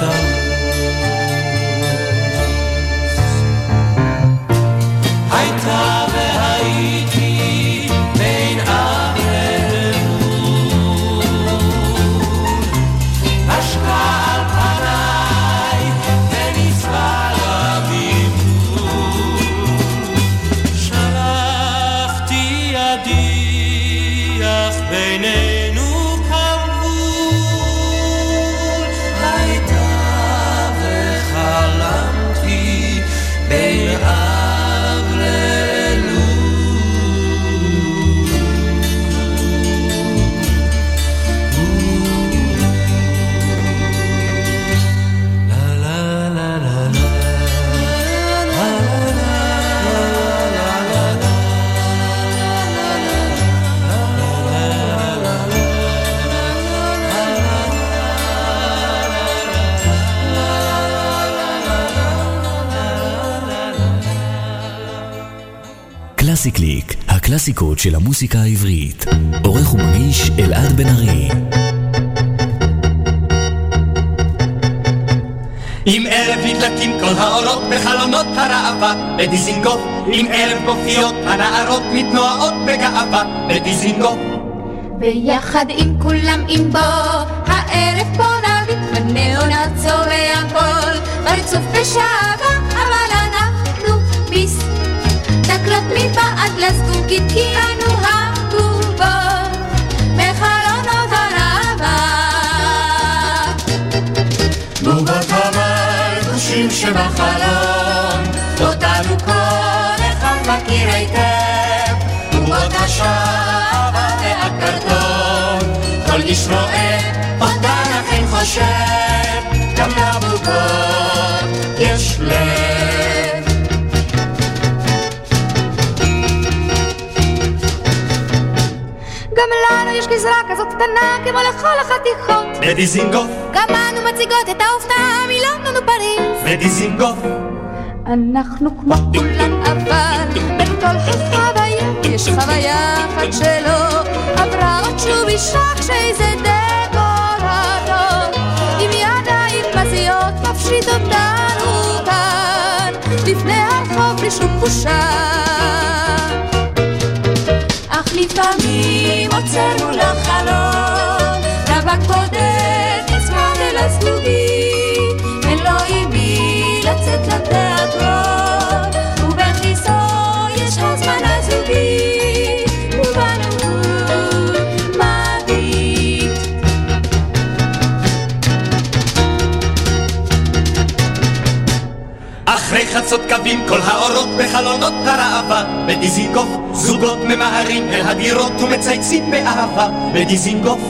down הקלאסיקות של המוסיקה העברית. עורך ומגיש אלעד בן ארי. עם ערב נדלקים כל האורות בחלונות הראווה בדיזינגוף עם ערב מופיעות הנערות מתנועות בגאווה בדיזינגוף ביחד עם כולם עם בו, הערב פה נביט בניאונה צובע הכל, ברצוף בשעבה, מסתכלות מבעד לזגוגית, כי אנו הבובות בחלונות הרבה. בובות המלבושים שבחלון, אותנו כל אחד מכיר היטב, בובות השעבה והקרטון, כל איש רואה אותן אכן חושב, גזרה כזאת קטנה כמו לכל החתיכות. בדיזינגוף גם אנו מציגות את ההופעה מלונדון ופריז. בדיזינגוף אנחנו כמו כולם, אבל בין כל החוויה יש חוויה אחת שלא עברה עוד שוב אישה כשאיזה דקורטור עם ידיים מזיות מפשיט אותנו כאן. לפני הרחוב בלי שום בושה לפעמים עוצרנו לחלום טבק בודד נצמד אל הזגוגית אין לו עם מי לצאת לתיאטרון אחרי חצות קווים כל האורות בחלונות הראווה. בדיזינגוף זוגות ממהרים אל הדירות ומצייצים באהבה. בדיזינגוף.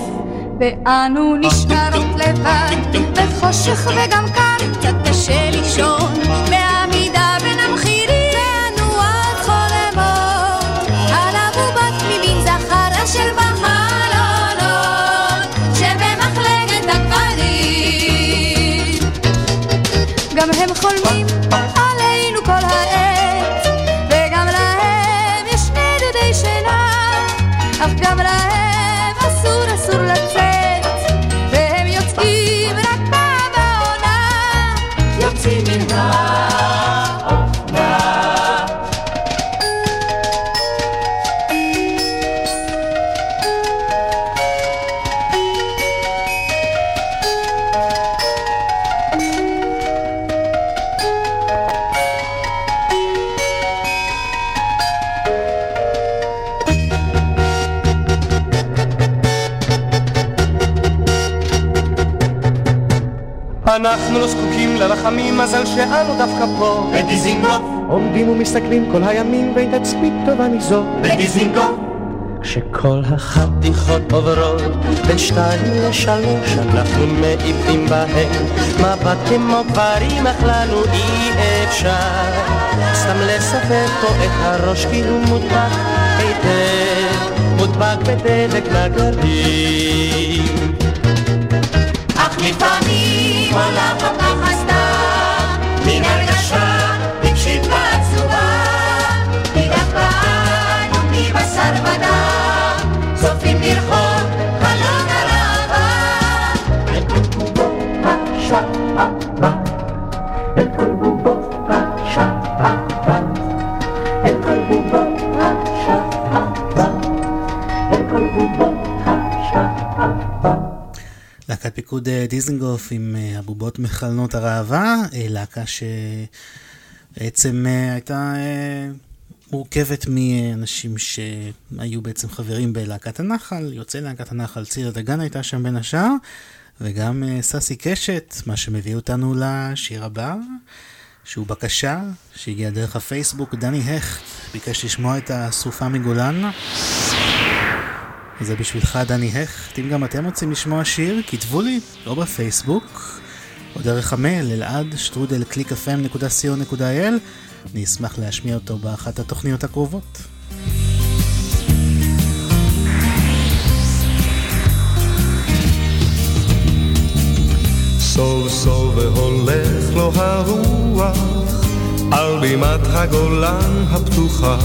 ואנו נשארות לבד בחושך וגם קר קצת קשה לישון. בעמידה בין המחירים ואנו עד חולמות על אבובת ממין זכר אשר בחלונות שבמחלקת הגברים גם הם חולמים לרחמים, מזל שאנו דווקא פה. בדיזינגוף. עומדים ומסתכלים כל הימים ואין תצפית טובה מזו. בדיזינגוף. כשכל החתיכות עוברות בין שתיים לשלוש אנחנו מעיפים בהן. מבט כמו גברים אך לנו אי אפשר. סתם לספר פה את הראש כי הוא מודבק היטב. מודבק בדלק נגדים אך לפעמים עולה כל כך פיקוד אה, דיזנגוף עם אה, הבובות מחלנות הראווה, אה, להקה שבעצם הייתה מורכבת מאנשים שהיו בעצם חברים בלהקת הנחל, יוצאי להקת הנחל, צירה דגן הייתה שם בין השאר, וגם ססי קשת, מה שמביא אותנו לשיר הבא, שהוא בקשה שהגיע דרך הפייסבוק, דני הכט ביקש לשמוע את הסופה מגולן. זה בשבילך דני הכט. אם גם אתם רוצים לשמוע שיר, כתבו לי, או בפייסבוק, או דרך המייל, אלעד שטרודל www.clickfm.co.il. אני אשמח להשמיע אותו באחת התוכניות הקרובות. סוף סוף והולך לו הרוח על בימת הגולן הפתוחה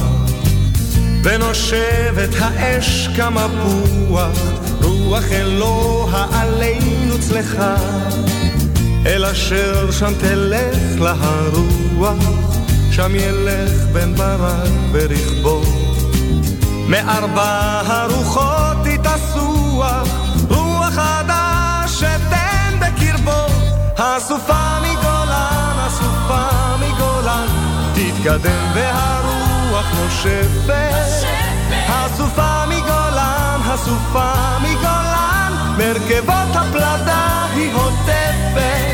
ונושבת האש כמפוח, רוח אלוה עלינו צלחה. אל אשר שם תלך לה הרוח, שם ילך בן ברק ורכבו. מארבע הרוחות תתאסוח, רוח חדש שתן בקרבו. הסופה מגולן, הסופה מגולן, תתקדם והרוח הרוח נושפת, הסופה מגולן, הסופה מגולן, מרכבות הפלדה היא הוטפת.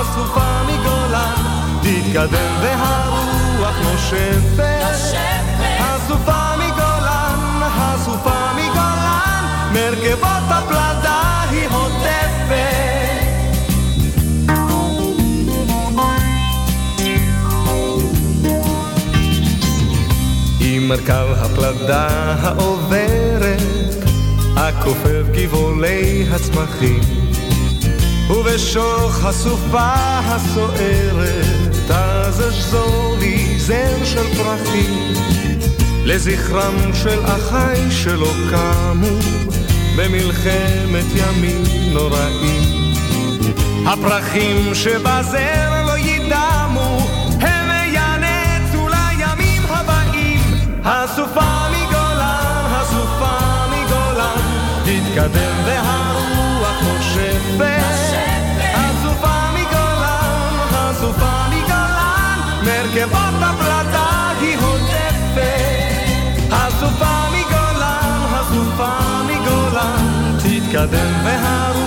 הסופה מגולן, תתקדם והרוח נושפת. הסופה מגולן, הסופה מגולן, מרכבות הפלדה היא הוטפת. מרכב הפלדה העוברת, הכופף גבעולי הצמחים, ובשוך הסופה הסוערת, אז אשזור לי זר של פרחים, לזכרם של אחיי שלא קמו, במלחמת ימים נוראים. הפרחים שבזר לא ידמו הסופה תתקדם והרוח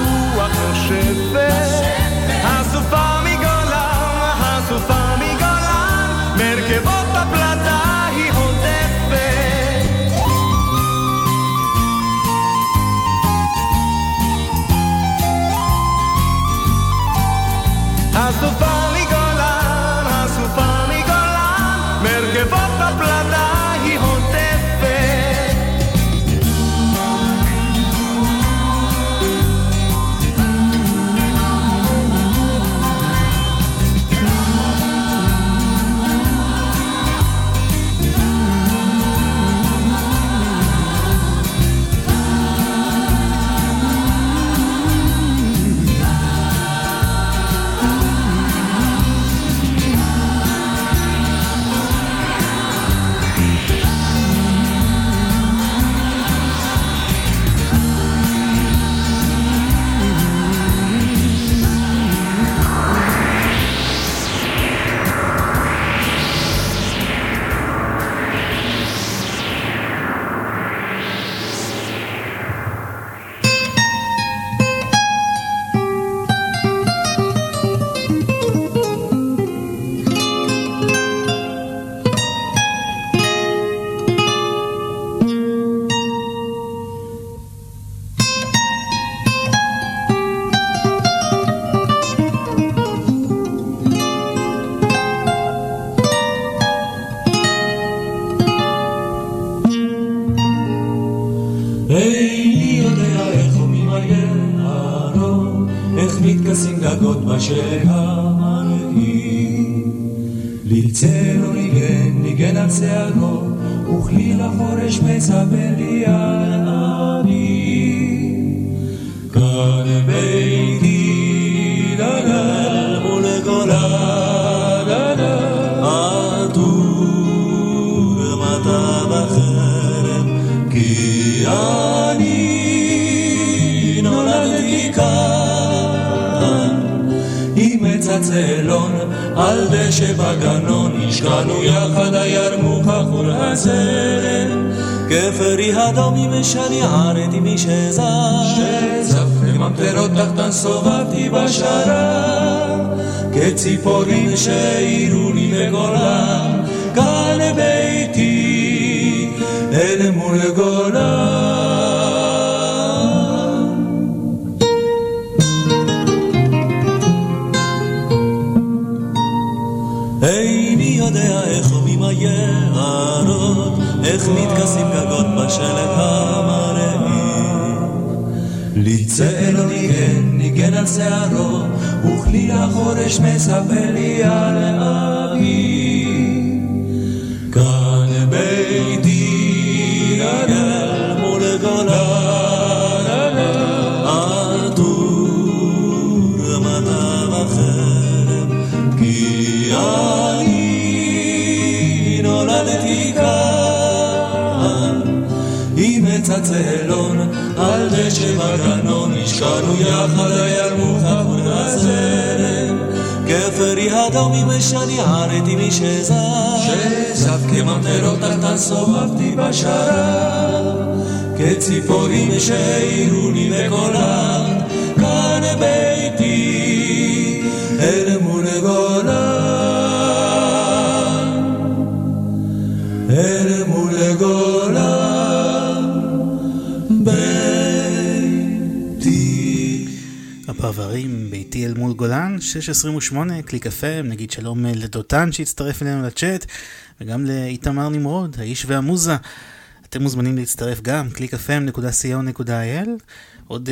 מצפה לי על אני. כאן בין גפרי אדום שאני ערתי משזר, שזף כממטרות תחתן סובבתי בשערה, כציפורים שהעירו לי בגולם, כאן ביתי, אל מול גולם. איני יודע איך עובים היערות, איך מתכסים גגות בשלג המרעים. לי צאל ניגן, ניגן על שערו, וכלי החורש מספר לי על אבי. עץ הצאלון, על דשא בגנון, השקענו יחד הירמוך חוד הזרם. גפרי אדומים שאני ערתי משזר, שזף כממטרות תחתן סובבתי בשערה, כציפורים שהעירו לי בקולם, כאן ביתי, מול גולן, 628, קליק FM, נגיד שלום אה, לדותן שהצטרף אלינו לצ'אט, וגם לאיתמר נמרוד, האיש והמוזה. אתם מוזמנים להצטרף גם, www.clickfm.co.il, עוד uh,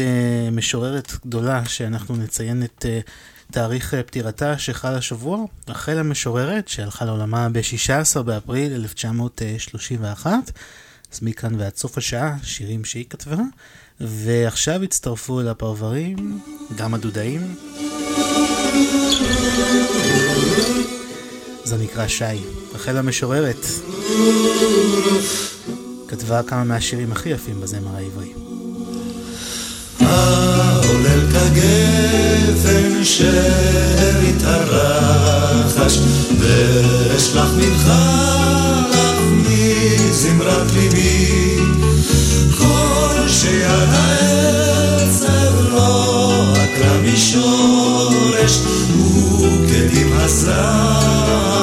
משוררת גדולה שאנחנו נציין את uh, תאריך uh, פטירתה שחל השבוע, רחל המשוררת שהלכה לעולמה ב-16 באפריל 1931, אז מכאן ועד סוף השעה, שירים שהיא כתבה, ועכשיו הצטרפו אל הפרברים גם הדודאים. זה נקרא שי, רחל המשוררת. כתבה כמה מהשירים הכי יפים בזמר העברי. העולל כגפן שארית הרחש, ואשלח לך מזמרת ליבי, כל שיד העצב לא עקרה משורש, וכדים הזעם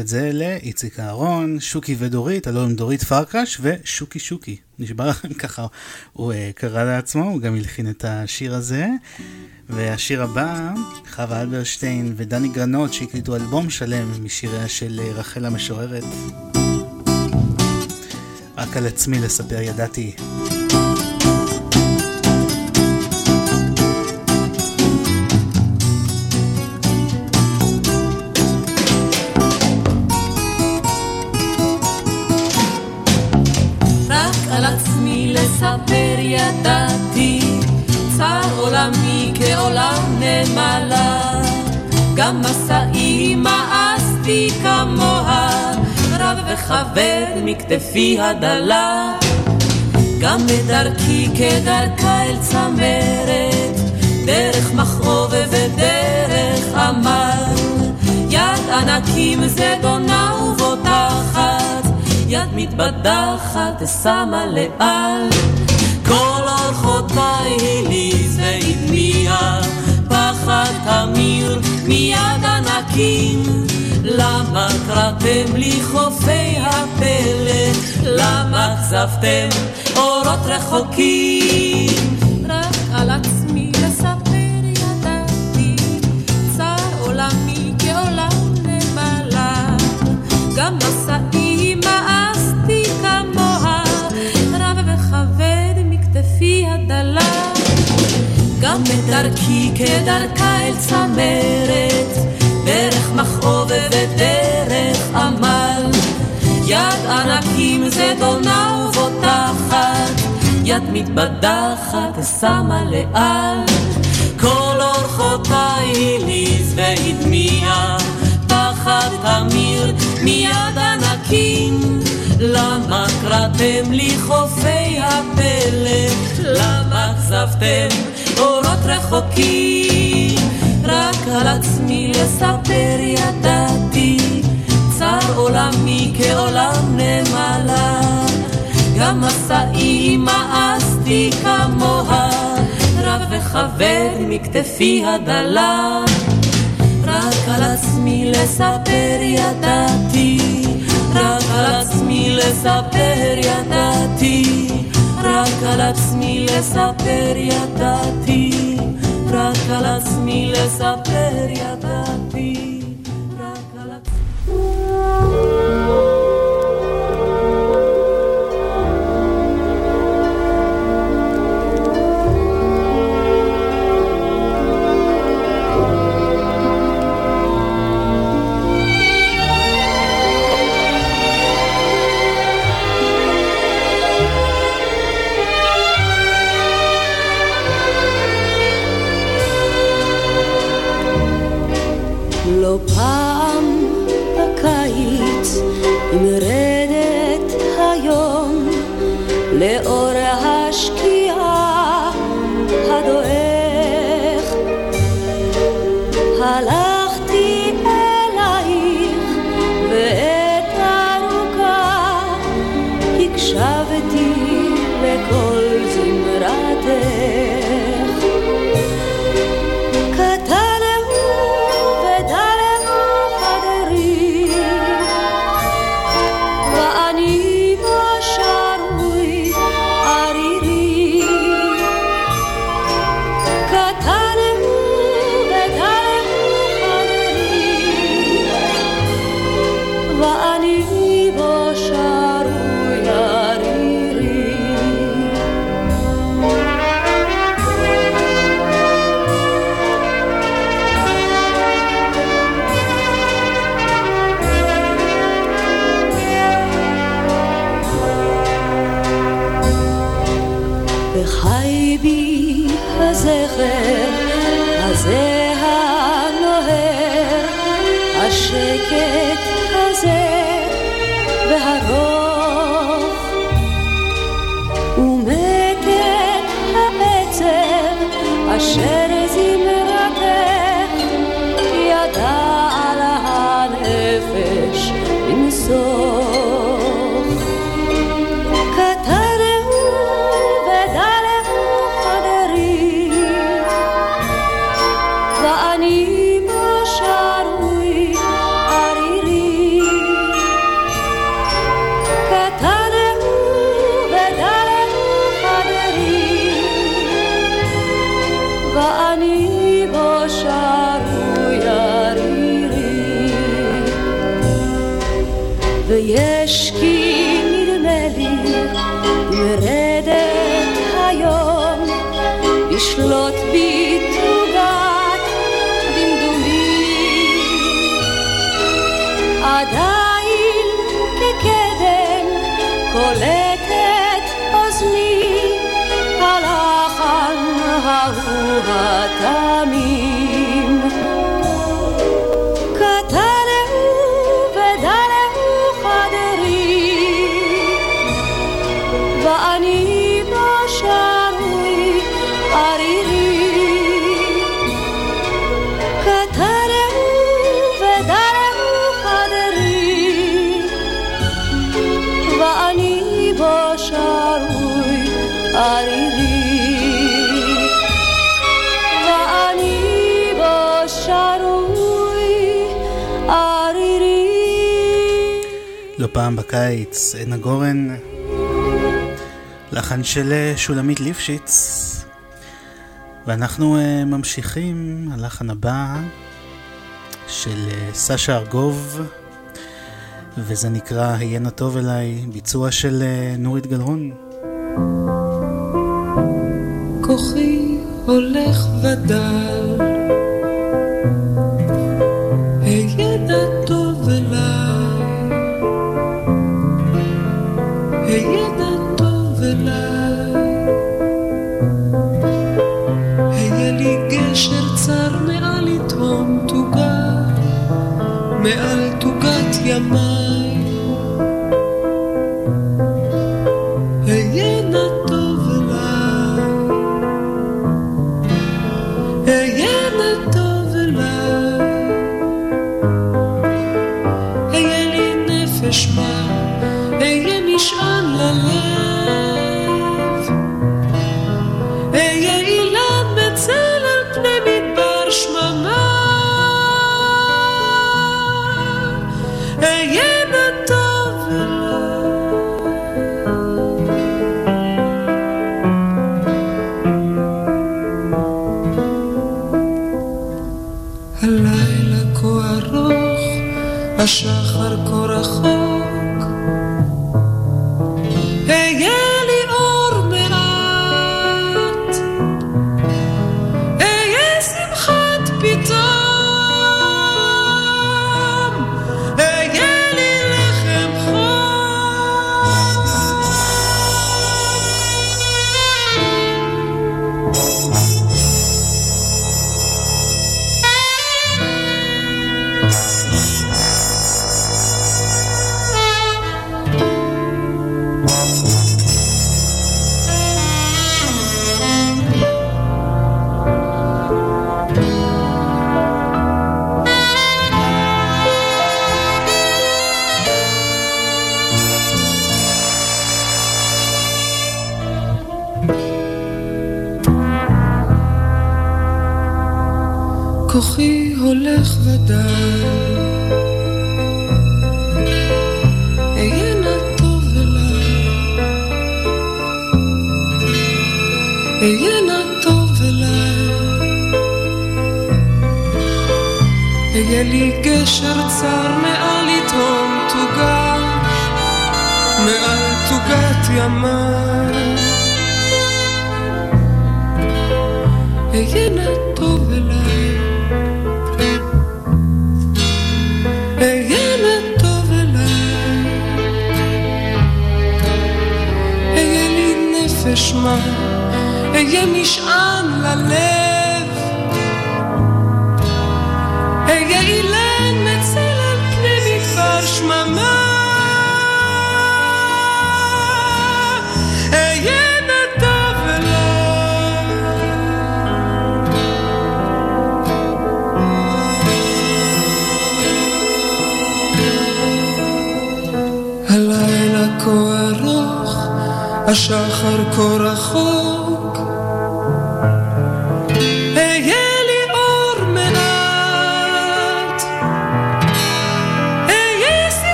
את זה לאיציק אהרון, שוקי ודורית, הלוא הם דורית פרקש ושוקי שוקי. נשבע לכם ככה, הוא uh, קרא לעצמו, הוא גם הלחין את השיר הזה. והשיר הבא, חווה אלברשטיין ודני גרנות שהקליטו אלבום שלם משיריה של אה, רחל המשוררת. רק על עצמי לספר ידעתי. מסעי מאסתי כמוה, רב וכבד מכתפי הדלה, גם בדרכי כדרכה אל צמרת, דרך מכאוב ודרך עמל, יד ענקים זדונה ובוטחת, יד מתבדחת שמה לאל. כל אורחותיי הליז והטמיע, פחד תמיר מיד ענקים. למה קראתם לי חופי הפלא? למה כזבתם אורות רחוקים? רק על עצמי לספר ידעתי, צר עולמי כעולם נמלה, גם גם בדרכי כדרכה אל צמרת, דרך מכאוב ודרך עמל. יד ענקים זדונה ובוטחת, יד מתבדחת שמה לאל. כל אורחותיי הליז והטמיע, פחד תמיר מיד ענקים. למה קראתם לי חופי הפלא? למה כזבתם אורות רחוקים, רק על עצמי לספר ידעתי, צר עולמי כעולם נמלה, גם מסעי מאסתי כמוה, רב וכבד מכתפי הדלה, רק על עצמי לספר ידעתי, רק על עצמי לספר ידעתי. רק על עצמי לספר ידעתי, רק על עצמי לספר ידעתי, רק על עצמי... תשלוט בי תרוגת דמדומים. עדיין כקדם קולטת אוזני הלחן ההוא התמיד. הפעם בקיץ, עדנה גורן, לחן של אה, שולמית ליפשיץ, ואנחנו אה, ממשיכים, הלחן הבא של אה, סשה ארגוב, וזה נקרא "היה נא טוב אליי", ביצוע של נורית גלרון. כוחי הולך ודל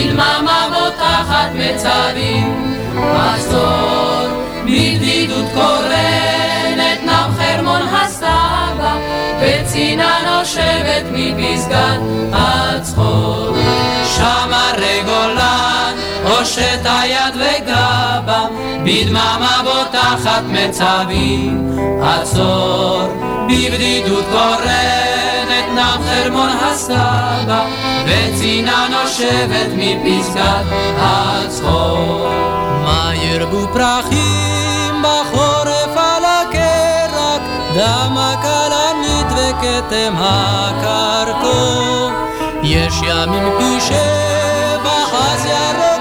בדממה בוטחת מצבים, מסור, בבדידות קורנת, נם חרמון הסבא, וצינה נושבת מפסגת הצחור. שם הרי גולן, הושט היד וגבם, בדממה בוטחת מצבים, עצור, בבדידות קורנת, נם חרמון הסבא, וצינה נושבת מפסגת הצחור. מה ירבו פרחים בחורף על הקרק, דם הכלנית וכתם הקרקור. יש ימים פי שבע, אז ירוק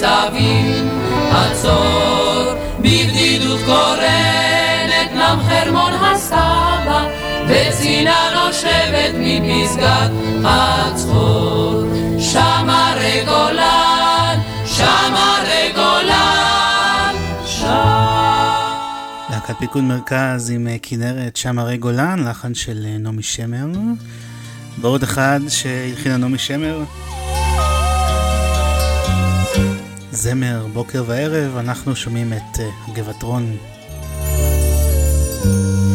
מצבים, עצור, בבדידות קורנת, נם חרמון הסבא, וצינה נושבת מפסגת הצחור. שם הרי גולן, שם הרי גולן, שם להקת פיקוד מרכז עם אה, כנרת שם הרי גולן, לחן של אה, נעמי שמר. ועוד אחד שהלחינה נעמי שמר. זמר בוקר וערב, אנחנו שומעים את אה, הגבעתרון. בוקר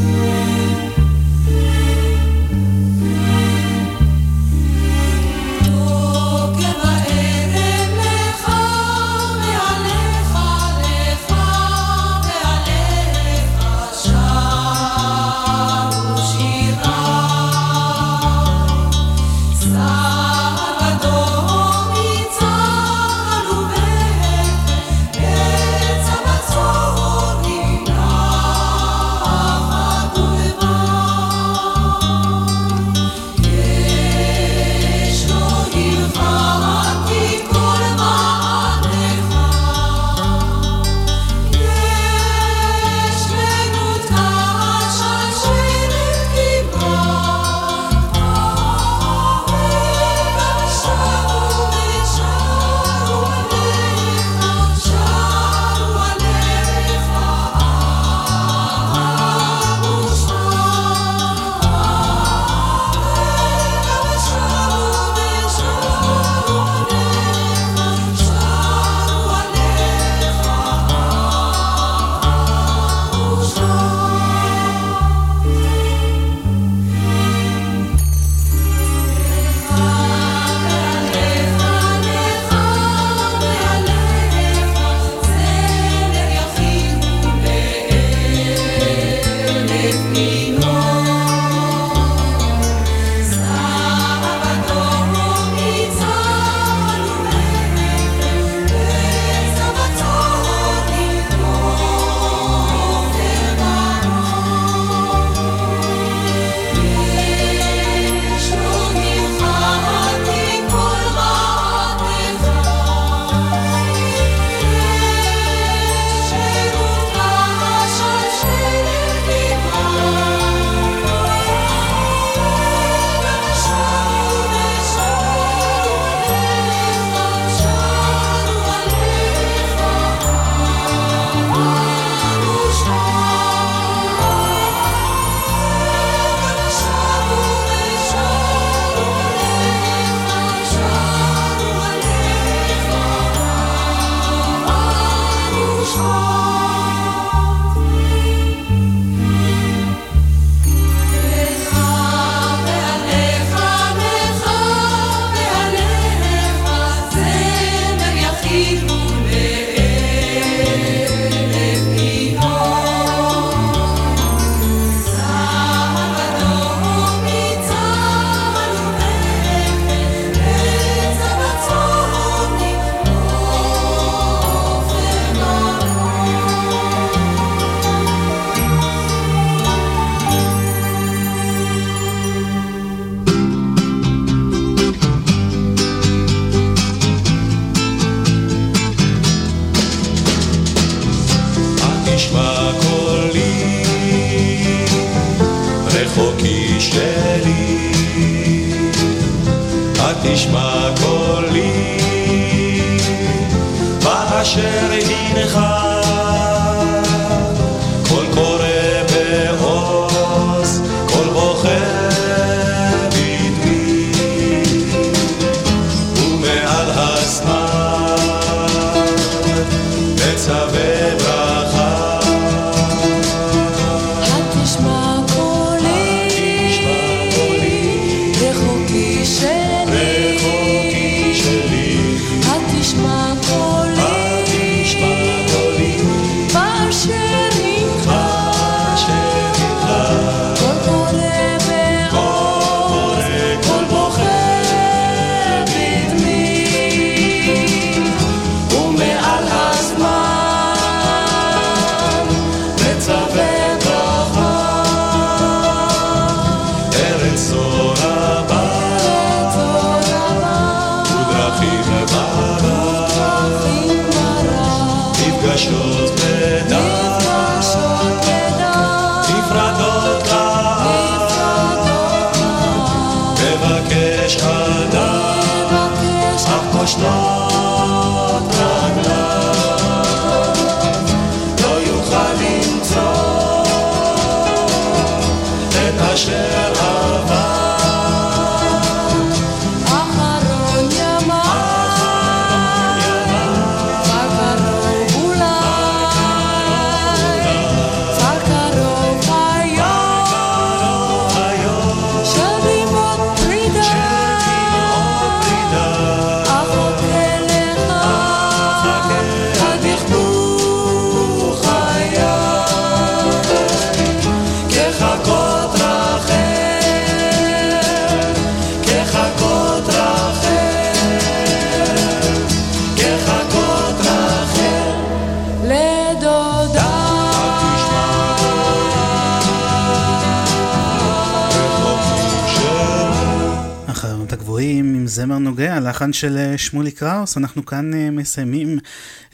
זמר נוגע, לחן של אה, שמולי קראוס. אנחנו כאן אה, מסיימים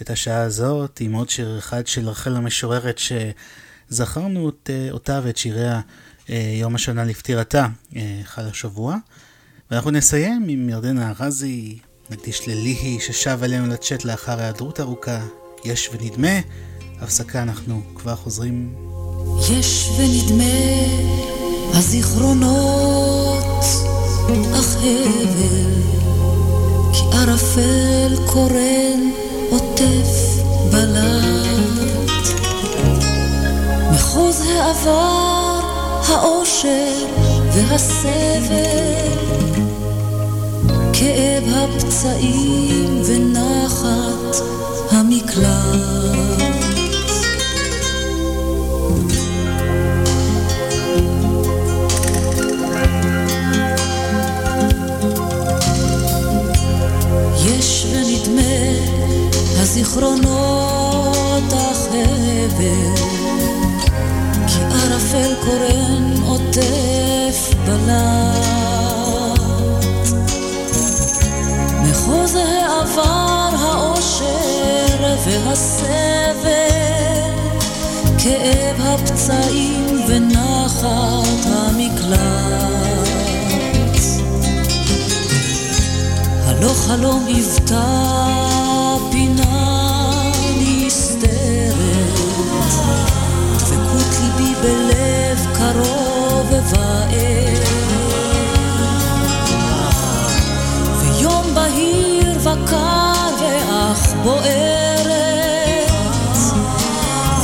את השעה הזאת עם עוד שיר אחד של רחל המשוררת שזכרנו את, אה, אותה ואת שיריה יום השנה לפטירתה, חל השבוע. ואנחנו נסיים עם ירדנה ארזי, נקדיש לליהי ששב אלינו לצ'אט לאחר היעדרות ארוכה, יש ונדמה. הפסקה, אנחנו כבר חוזרים. יש ונדמה הזיכרונות אך הבל כי ערפל קורן עוטף בלט. מחוז העבר האושר והסבל כאב הפצעים ונחת המקלט הזיכרונות אך הבל כי ערפל קורן עוטף בלט. מחוז העבר האושר והסבל כאב הפצעים ונחת המקלט. הלא חלום היוותה בלב קרוב ובער. ויום בהיר וקר ואך בוערת,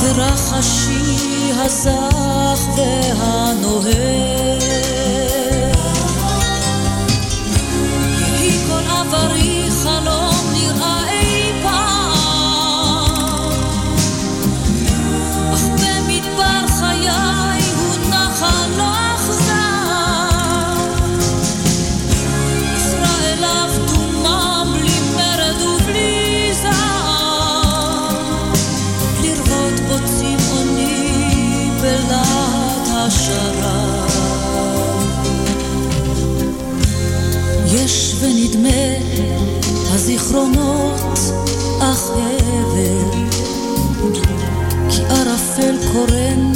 ורחשי הזך והנוהר. הזיכרונות אך הבל כי ערפל קורן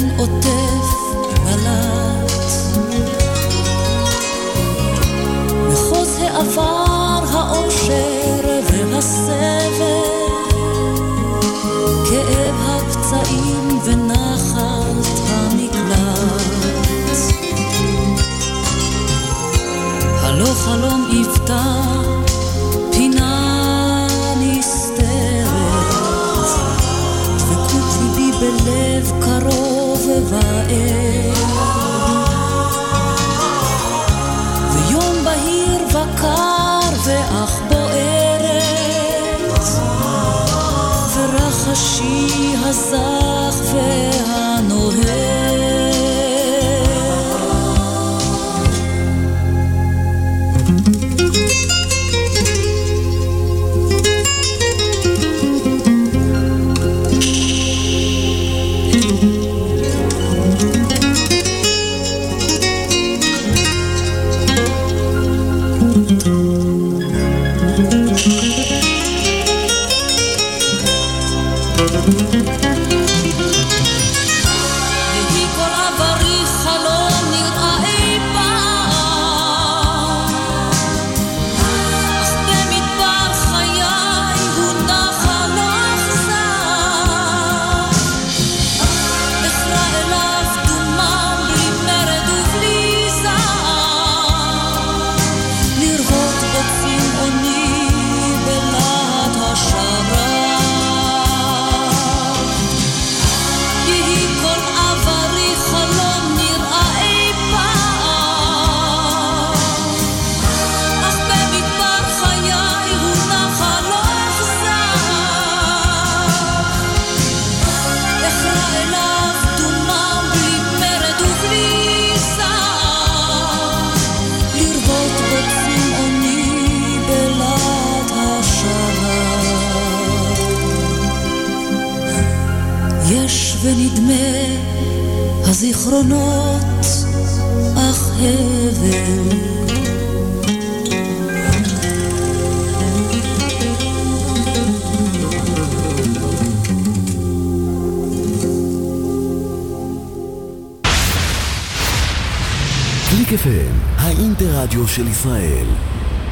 של ישראל.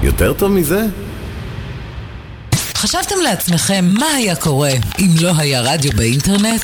יותר טוב מזה? חשבתם לעצמכם מה היה קורה אם לא היה רדיו באינטרנט?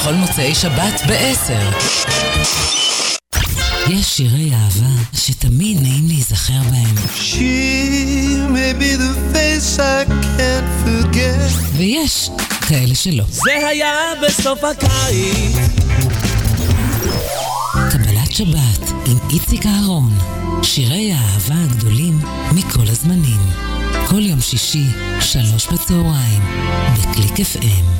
בכל מוצאי שבת ב-10. יש שירי אהבה שתמיד נעים להיזכר בהם. ויש כאלה שלא. זה היה בסוף הקיץ. קבלת שבת עם איציק אהרון. שירי האהבה הגדולים מכל הזמנים. כל יום שישי, שלוש בצהריים, בקליק FM.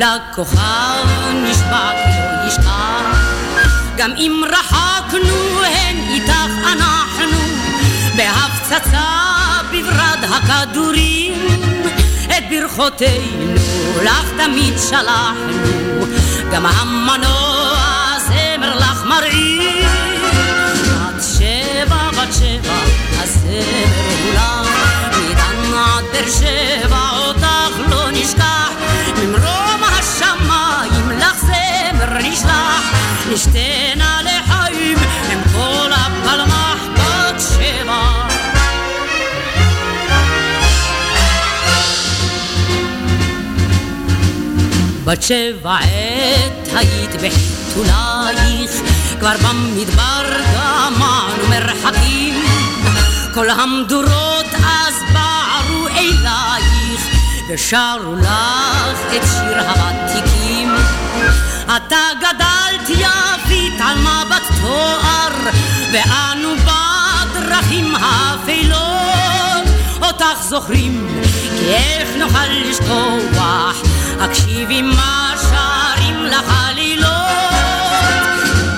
ולכוכב נשבע כי ישכח, גם אם רחקנו הן איתך אנחנו, בהפצצה בברד הכדורים, את ברכותינו לך תמיד שלחנו, גם המנוע זמר לך מרעיל. בת שבע, בת שבע, הזמר הוא מדן עד באר שבע אותך לא נשכח, ממרום נשלח, נשתנה לחיים עם כל הפלמח בת שבע. בת שבע עת היית בחיתולייך, כבר במדבר גמענו מרחקים. כל המדורות אז בערו אלייך, ושרו לך את שיר הוותיקים. אתה גדלת יפית על מבט תואר, ואנו בדרכים האפלות, אותך זוכרים, כי איך נוכל לשכוח. הקשיבי מה שרים לך עלילות.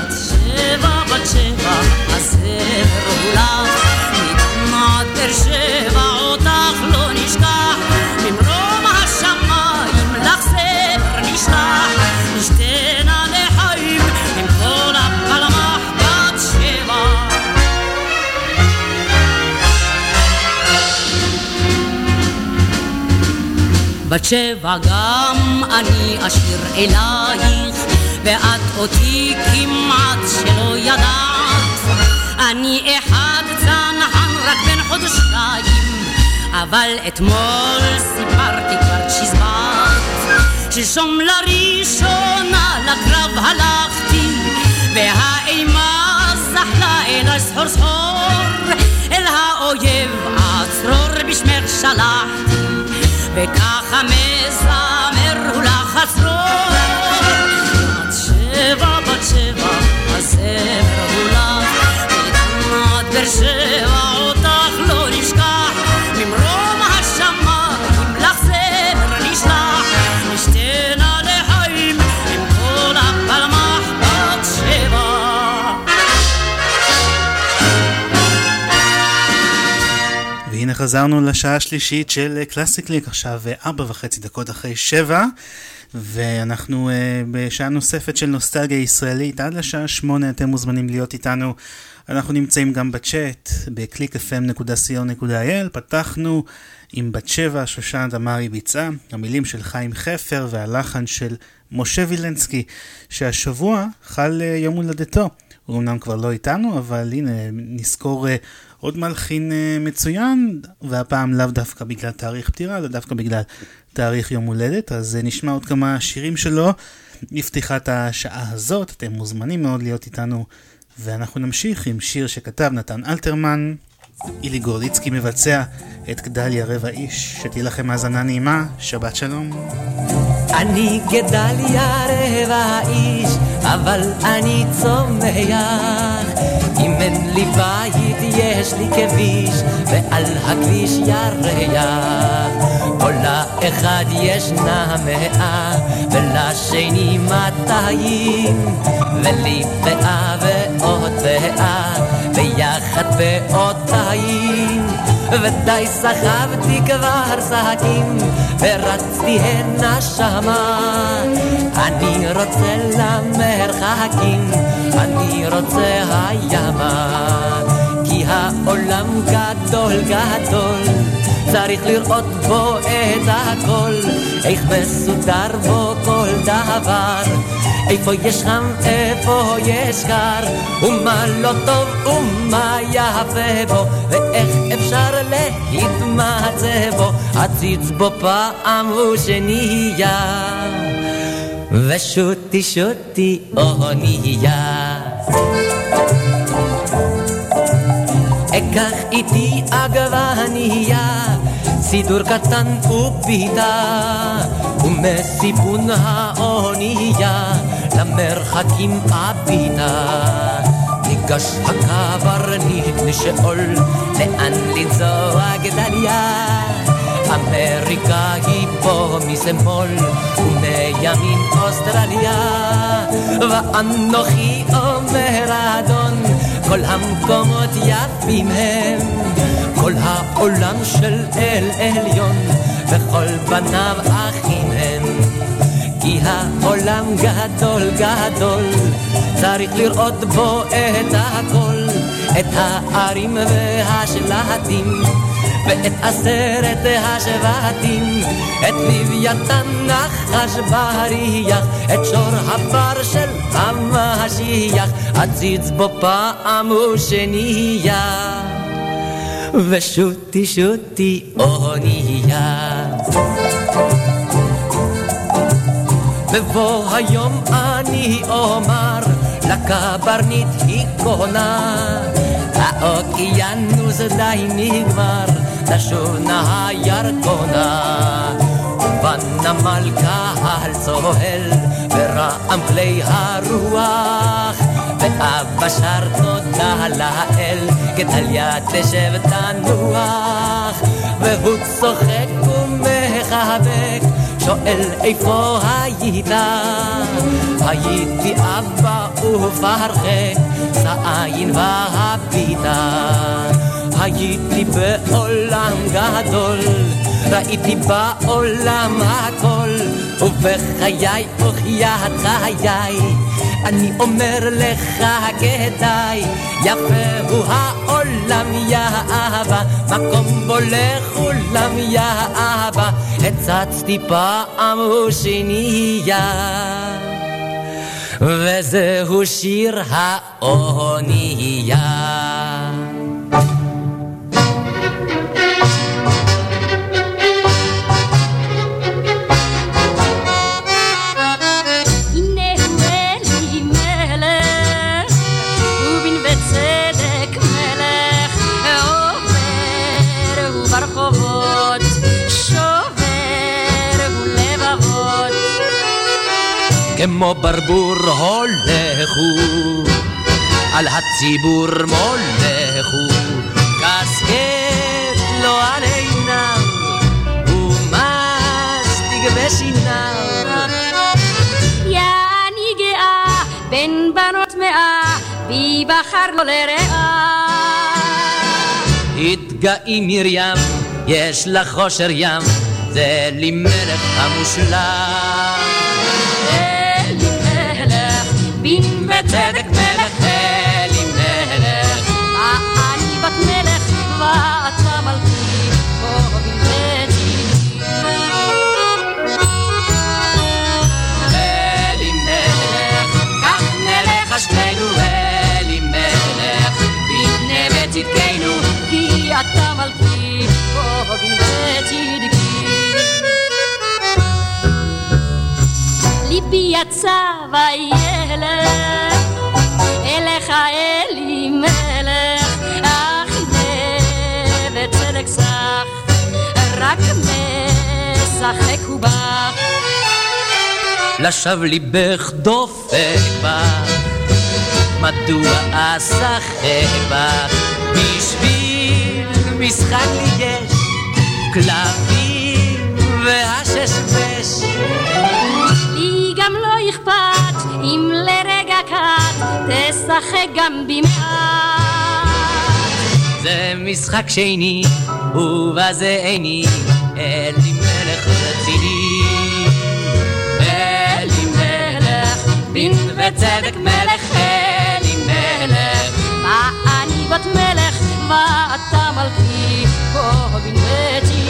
בת שבע, בת שבע, הספר הוא לך, מדן עד באר שבע בת שבע גם אני אשיר אלייך, ואת אותי כמעט שלא ידעת. אני אחד צנחן רק בן חודשיים, אבל אתמול סיפרתי כבר צ'יזבט. שלשום לראשונה לקרב הלכתי, והאימה זחלה אל הסחור סחור, אל האויב הצרור בשמך שלחתי. וככה מזמר הוא לך הצרור. בת שבע, בת שבע, הזמר הוא לך, עד באר שבע והנה חזרנו לשעה השלישית של קלאסי קליק, עכשיו אה, ארבע וחצי דקות אחרי שבע, ואנחנו uh, בשעה נוספת של נוסטלגיה ישראלית, עד לשעה שמונה אתם מוזמנים להיות איתנו. אנחנו נמצאים גם בצ'אט, ב-clickfm.co.il, פתחנו עם בת שבע, שושנה דמארי ביצעה, המילים של חיים חפר והלחן של משה וילנסקי, שהשבוע חל יום הולדתו. הוא אמנם כבר לא איתנו, אבל הנה, נזכור עוד מלחין uh, מצוין, והפעם לאו דווקא בגלל תאריך פטירה, אלא דווקא בגלל תאריך יום הולדת, אז uh, נשמע עוד כמה שירים שלו. לפתיחת השעה הזאת, אתם מוזמנים מאוד להיות איתנו, ואנחנו נמשיך עם שיר שכתב נתן אלתרמן, אילי גורליצקי מבצע את גדליה רבע איש, שתהיה לכם האזנה נעימה, שבת שלום. אני גדליה רבע איש, אבל אני צומח. אם אין לי בית, יש לי כביש, ועל הכביש ירח. כל לאחד ישנה מאה, ולשני מאתיים, ולי פאה ועוד פאה, ביחד פאותיים. ודי סחבתי כבר שקים, ורצתי הנה שמה. אני רוצה למרחקים, אני רוצה הימה. כי העולם גדול גדול, צריך לראות בו את הכל, איך מסודר בו כל דבר. איפה יש חם, איפה יש קר, ומה לא טוב ומה יפה בו, ואיך אפשר להתמצא בו, עציץ בו פעם ושנייה. ושוטי שוטי אונייה. אקח איתי עגבנייה, סידור קטן ופיתה, ומסיפון האונייה למרחקים הביטה. ניגש הקברניט לשאול לאן לנסוע גדליה. אמריקה היא פה משמאל ומימין אוסטרליה. ואנוכי אומר אדון, כל המקומות יפים הם. כל העולם של אל עליון, וכל בניו אחים הם. כי העולם גדול גדול, צריך לראות בו את הכל, את הערים והשלטים, ואת עשרת השבטים, את לוויתן נחש בריח, את שור הבר של המשיח, עציץ בו פעם ושנייה. ושוטי שוטי אונייה. בבוא היום אני אומר לקברניט היא קונה האוקיינוס די נגמר תשוב נא הירקונה ובנמל קהל צוהל ברעם כלי הרוח. ואבא שר תודה לאל גדליה תשב תנוח. והוא צוחק ומחבק שואל איפה היית? הייתי אבא ופרחק, זעין והביטה. הייתי בעולם גדול, ראיתי בעולם הכל, ובחיי וחיית חיי, אני אומר לך כדאי, יפה הוא העולם יא אהבה, מקום בו לכולם יא אהבה, הצצתי פעם ושנייה. וזהו שיר האונייה. כמו ברבור הולך הוא, על הציבור מולך הוא, קסקט לו על עיניו, ומסטיג בשיניו. יעני גאה בין בנות מאה, בי בחר לו לרעה. התגאי מרים, יש לך חושר ים, זה לי מלך המושלם. וצדק מלך, אלי מלך. אני בת מלך, ואתה מלכי, בוא בין וצדקי. אלי מלך, כך נלך שנינו אלי מלך, בנה בצדקנו, כי אתה מלכי, בוא בין וצדקי. ליבי יצא וילך, אליך אלי מלך, אך הנה בצדק סך, רק משחק הוא בך. לשווא ליבך דופק בך, מדוע אשחק בך? בשביל משחק לי יש כלבים והששבש. תשחק גם במעט. זה משחק שני, ובזה איני, אלי מלך רציני. אלי מלך, בין וצדק מלך, אלי מלך. מה אני בת מלך ואתה מלכי, בין וצדקי.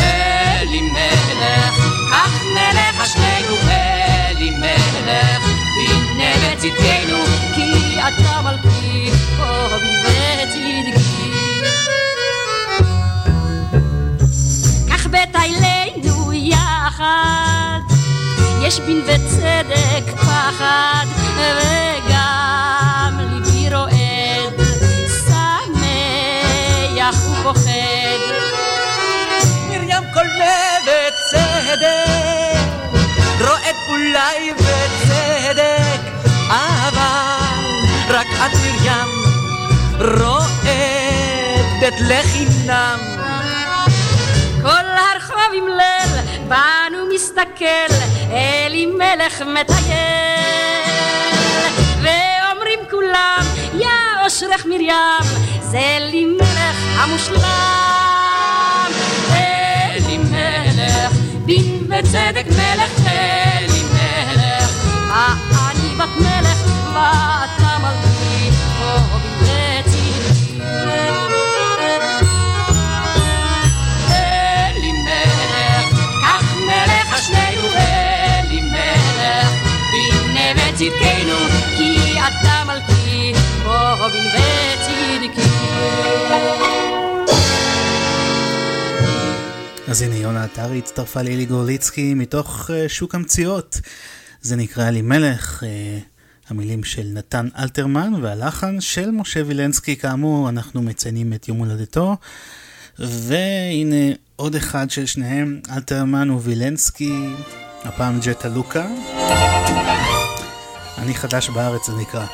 אלי מלך, כך נלך שנינו, אלי מלך, הנה בצדקנו, כי אתה מלכי, בין וצדקי. כך בטיילנו יחד, יש בין וצדק פחד, וגם ליבי רועד, שמח ופוחד. מרים כל נבט צדק משפחת מרים רועדת לחינם כל הרחוב עם ליל, בנו מסתכל, אלימלך מטייל. ואומרים כולם, יא אושרך מרים, זה אלימלך המושלם. אלימלך, דין וצדק מלך אלימלך, אני בת מלך בצדקנו, כי אתה מלכי, או בן וצדקי. אז הנה יונה עטרי הצטרפה לאלי גורליצקי מתוך uh, שוק המציאות. זה נקרא אלימלך, uh, המילים של נתן אלתרמן והלחן של משה וילנסקי. כאמור, אנחנו מציינים את יום הולדתו. והנה עוד אחד של שניהם, אלתרמן ווילנסקי, הפעם ג'טה לוקה. אני חדש בארץ זה נקרא.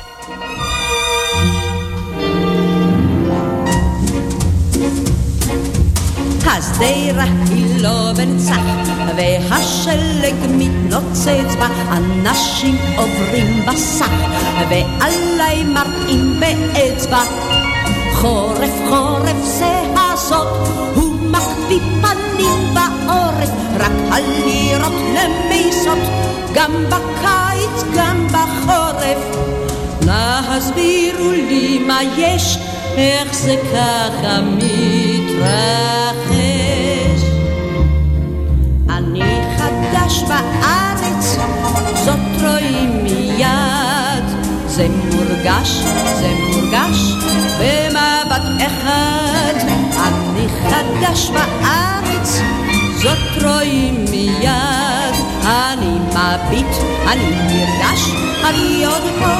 השדרה היא לא בנצח, והשלג מתנוצץ בה, אנשים עוברים בסך, ועליי מראים באצבע. חורף חורף זה הזאת, הוא מחביא פנים בעורף, רק הלירות למיסות, גם בקיץ, גם בחורף. נא הסבירו לי מה יש, איך זה ככה מתרחש. אני חדש בארץ, זאת רואים מיד. זה מורגש, זה מורגש, חדש בארץ, זאת רואים מיד. אני מביט, אני נרגש, אני עוד פה,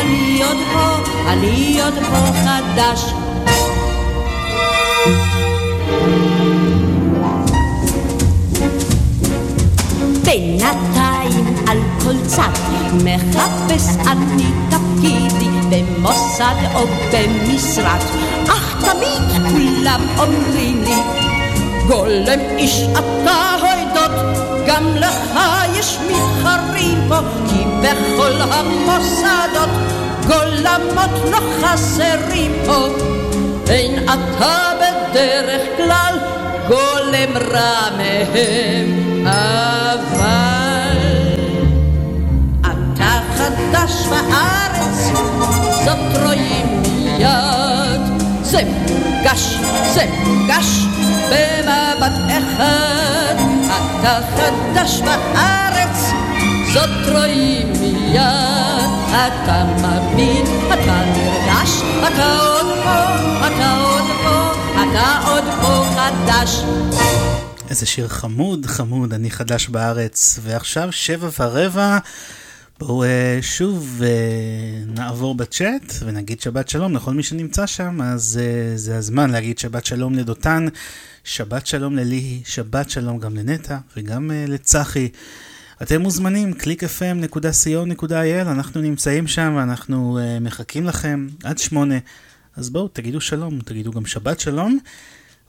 אני עוד פה, אני עוד פה חדש. בינתיים על כל צד מחפש אני תפקידי במוסד או במשרד אך תמיד כולם אומרים לי גולם איש אתה הוידות גם לך יש מתחרים פה כי בכל המוסדות גולמות לא חסרים פה אין אתה בדרך כלל גולם רע מהם אבל אתה חדש בארץ זאת רואים מיד זה מורגש, זה מורגש במבט אחד אתה חדש בארץ זאת רואים מיד אתה מביט, אתה נרגש אתה עוד פה, אתה עוד פה אתה עוד פה חדש איזה שיר חמוד, חמוד, אני חדש בארץ. ועכשיו שבע ורבע, בואו uh, שוב uh, נעבור בצ'אט ונגיד שבת שלום לכל מי שנמצא שם, אז uh, זה הזמן להגיד שבת שלום לדותן, שבת שלום לליהי, שבת שלום גם לנטע וגם לצחי. אתם מוזמנים, www.clickfm.co.il, אנחנו נמצאים שם ואנחנו מחכים לכם עד שמונה. אז בואו, תגידו שלום, תגידו גם שבת שלום.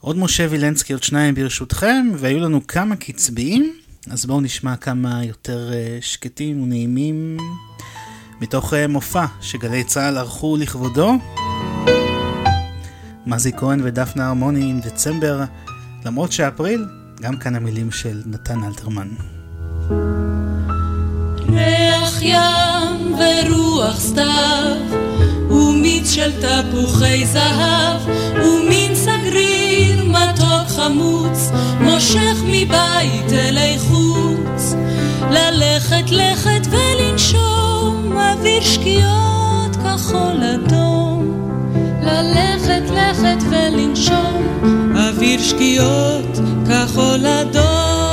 עוד משה וילנסקי, עוד שניים ברשותכם, והיו לנו כמה קצביים, אז בואו נשמע כמה יותר uh, שקטים ונעימים מתוך uh, מופע שגלי צה"ל ערכו לכבודו. מזי כהן ודפנה הרמוני עם דצמבר, למרות שאפריל, גם כאן המילים של נתן אלתרמן. ריח ים ורוח סתיו, ומיץ של תפוחי זהב, ומין סגריר מתוק חמוץ, מושך מבית אלי חוץ. ללכת לכת ולנשום, אוויר שקיעות כחול אדום. ללכת לכת ולנשום, אוויר שקיעות כחול אדום.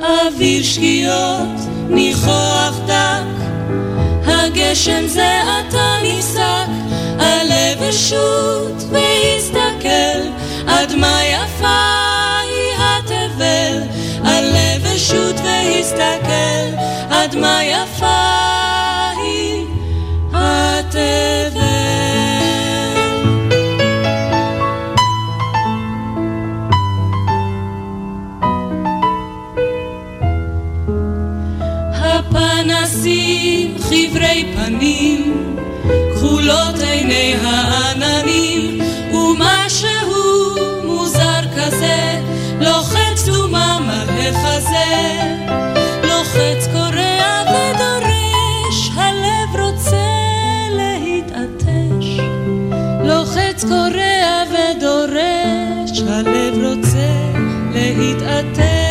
אוויר שקיעות, ניחוח דק, הגשם זה עתה נפסק, עלה ושוט והסתכל, עד מה יפה היא התבל, עלה ושוט והסתכל, עד מה יפה חברי פנים, כחולות עיני העננים, ומשהו מוזר כזה, לוחץ דומם על החזה, לוחץ קורע ודורש, הלב רוצה להתעטש. לוחץ קורע ודורש, הלב רוצה להתעטש.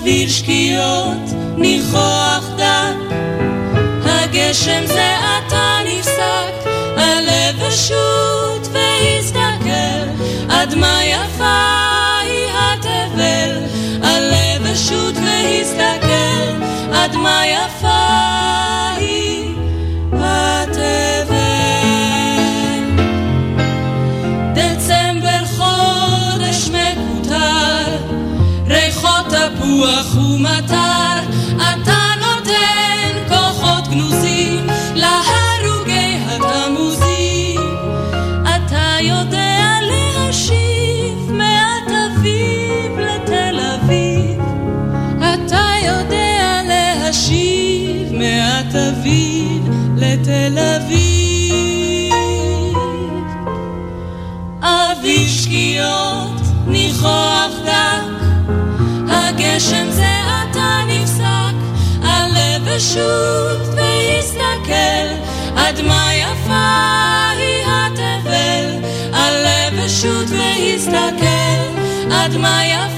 אוויר שקיעות, ניחוח דק, הגשם זה עתה נפסק, הלב פשוט והסתכל, אדמה יפה היא התבל, הלב פשוט והסתכל, אדמה יפה תפוח ומטר, פשוט והסתכל, אדמה יפה היא התבל, הלב פשוט והסתכל, אדמה יפה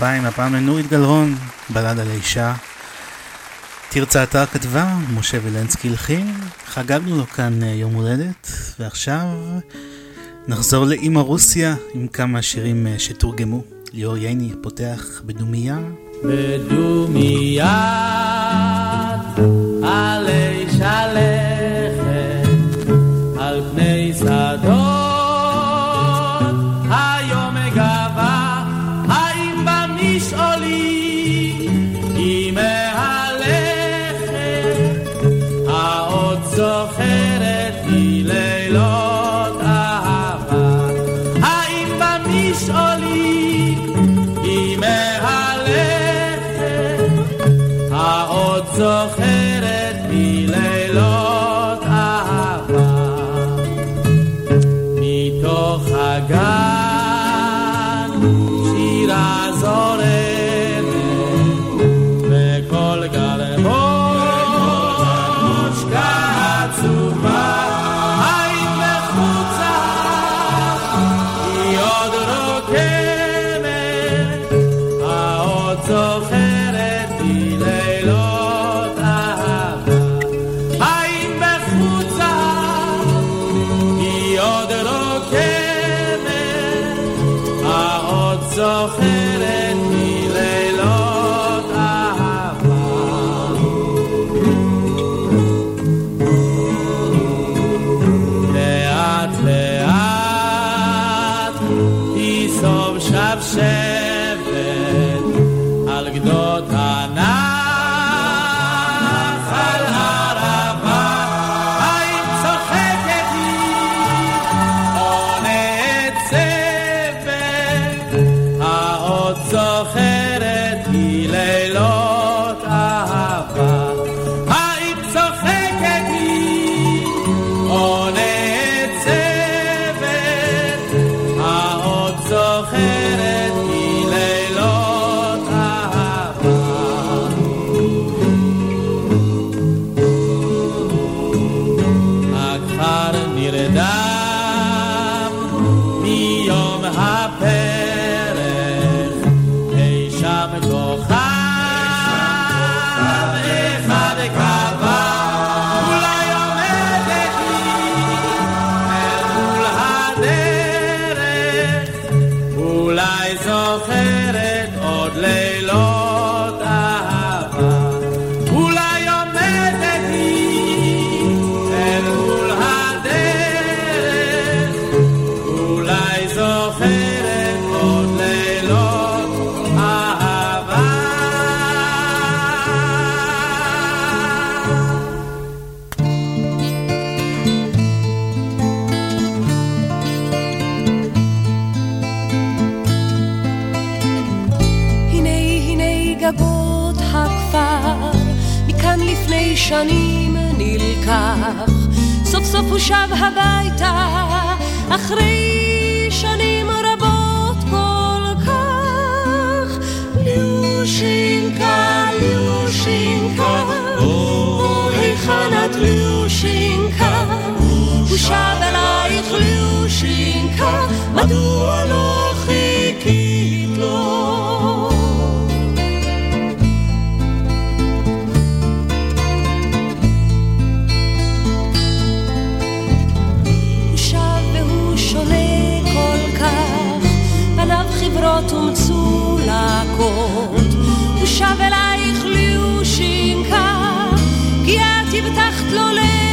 2000, הפעם לנורית גלרון, בלד על האישה. תרצה אתר כתבה, משה וילנסקי הלחין, חגגנו לו כאן אה, יום הולדת, ועכשיו נחזור לאימא רוסיה עם כמה שירים אה, שתורגמו. ליאור ייני פותח בדומייה. בדומייה, הלב שב הביתה, אחרי שנים רבות כל כך. ליושינקה, ליושינקה, או היכן את ליושינקה? הוא שב אלייך ליושינקה, מדוע ומצולקות, הוא שב אלייך ליושינקה, כי את הבטחת לו לחכות.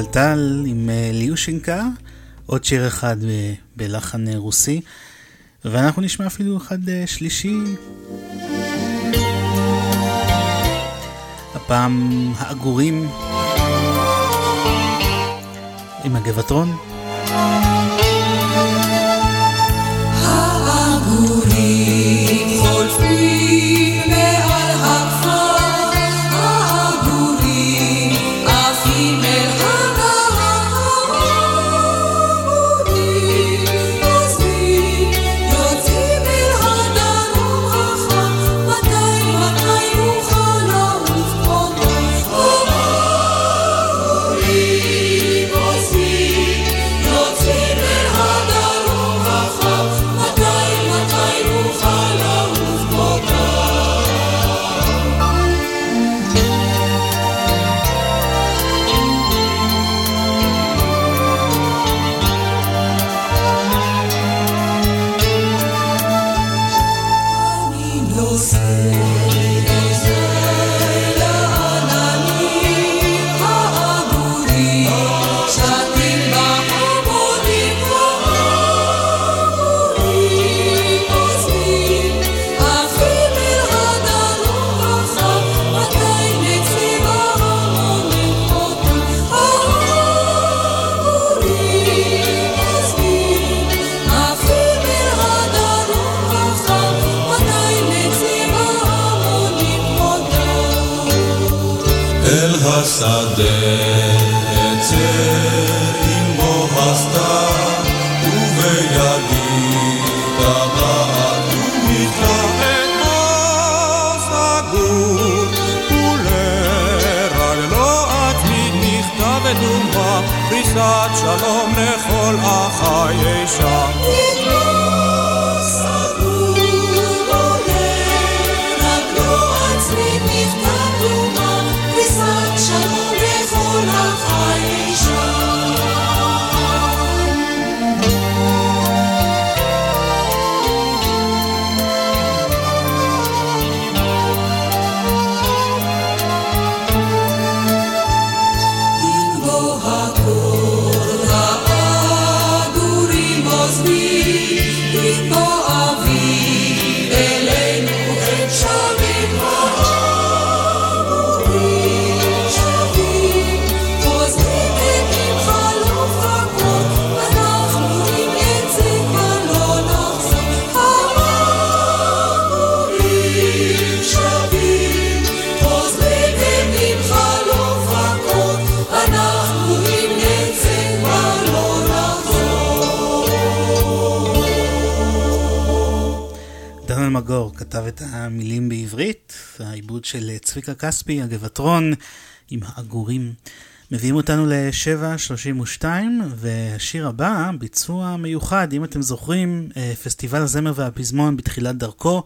מיכל טל עם אה, ליושינקה, עוד שיר אחד ב- בלחן אה, רוסי, ואנחנו נשמע אפילו אחד אה, שלישי. הפעם העגורים עם הגבעתרון. השדה אצא עמו הסתיו, ובידי טבעת בוס הגור, ולרגלו אצמיד מכתב ודומה, פריסת שלום לכל אחיי שם. המילים בעברית, העיבוד של צביקה כספי, הגבעתרון, עם העגורים. מביאים אותנו ל-7.32, והשיר הבא, ביצוע מיוחד, אם אתם זוכרים, אה, פסטיבל הזמר והפזמון בתחילת דרכו,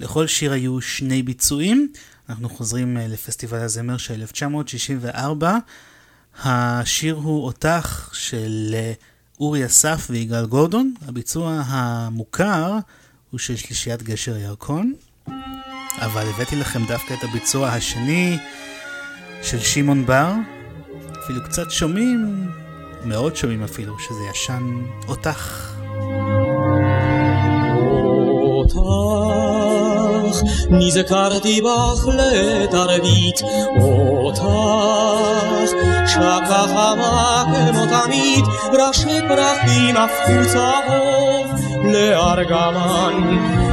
לכל שיר היו שני ביצועים. אנחנו חוזרים אה, לפסטיבל הזמר של 1964. השיר הוא אותך של אה, אורי אסף ויגאל גורדון. הביצוע המוכר הוא של שלישיית גשר ירקון, אבל הבאתי לכם דווקא את הביצוע השני של שמעון בר. אפילו קצת שומעים, מאוד שומעים אפילו, שזה ישן אותך. אותך, נזכרתי בך לתרבית, אותך, שקה חמה כמו תמיד, ראשי פרחים הפכו צהוב לארגמן,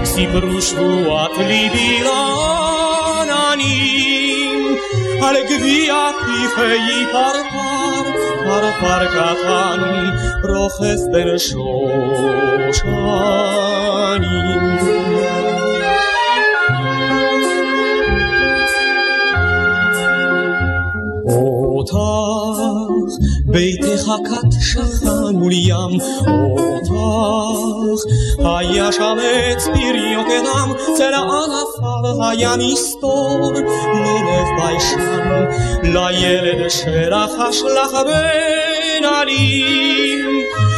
סיפרו שבועת ליבי לעננים, על גביע פיפי פרפר, פרפר קטן, רוכס בין שושנים. אותך, ביתך כת שכן מול ים, אותך, היה שם עץ פריו כדם, צל ענפיו היה מסתור, ללב ביישן, לילד שרחש לך בין עלים,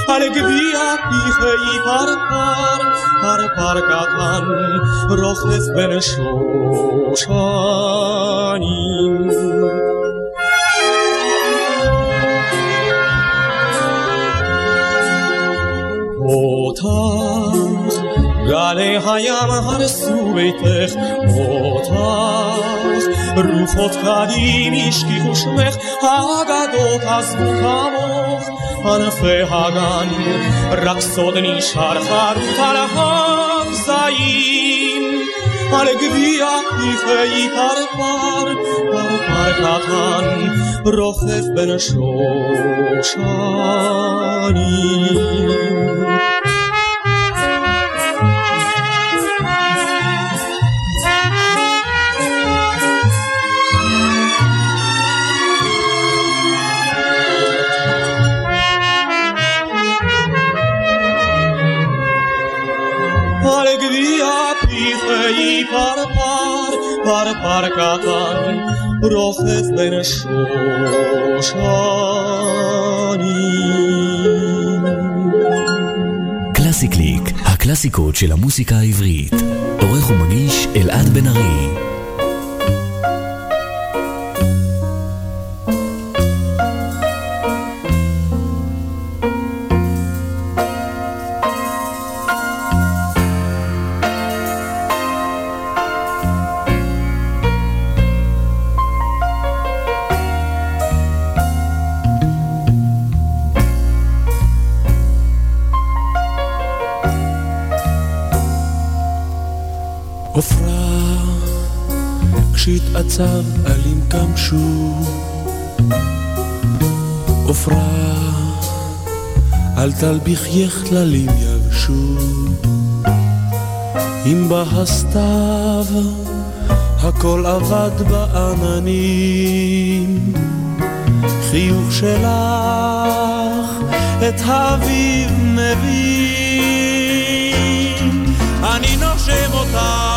על גביע פיכי פרפר, פרפר קטן, רוכב בין שושנים. ოთახ გალე ჰაიამ ჰარსუვეიტეხ ოთახ რუფოთ გადიმიშკი ხუშმეხ აგადოთ აზბუქამოხ ანფე ჰაგან რაკსოდნი შარხარ თალჰამ ზაიმ ალეგბია იხეი პარპარ პარპარ კატან על גביע פיפי פרפר, פרפר קטן, רוכב בין רוכב בין שושנים. קלאסי קליק, הקלאסיקות של המוסיקה העברית. עורך ומגיש אלעד בן ארי. כשהתעצב עלים קמשו. עופרה, אל תלביך כללים יבשו. אם בא הסתיו, הכל אבד בעננים. חיוך שלך את האביב מביא. אני נושם אותך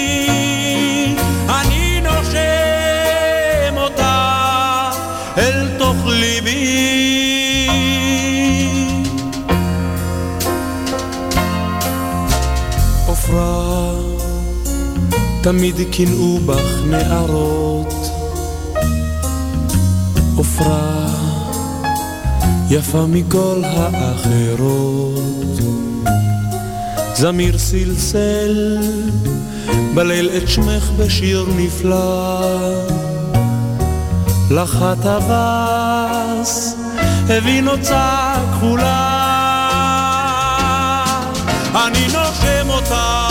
תמיד קינאו בך נערות. עופרה, יפה מכל האחרות. זמיר סלסל בליל את שמך בשיר נפלא. לך הטווס הביא נוצה כחולה. אני נושם אותך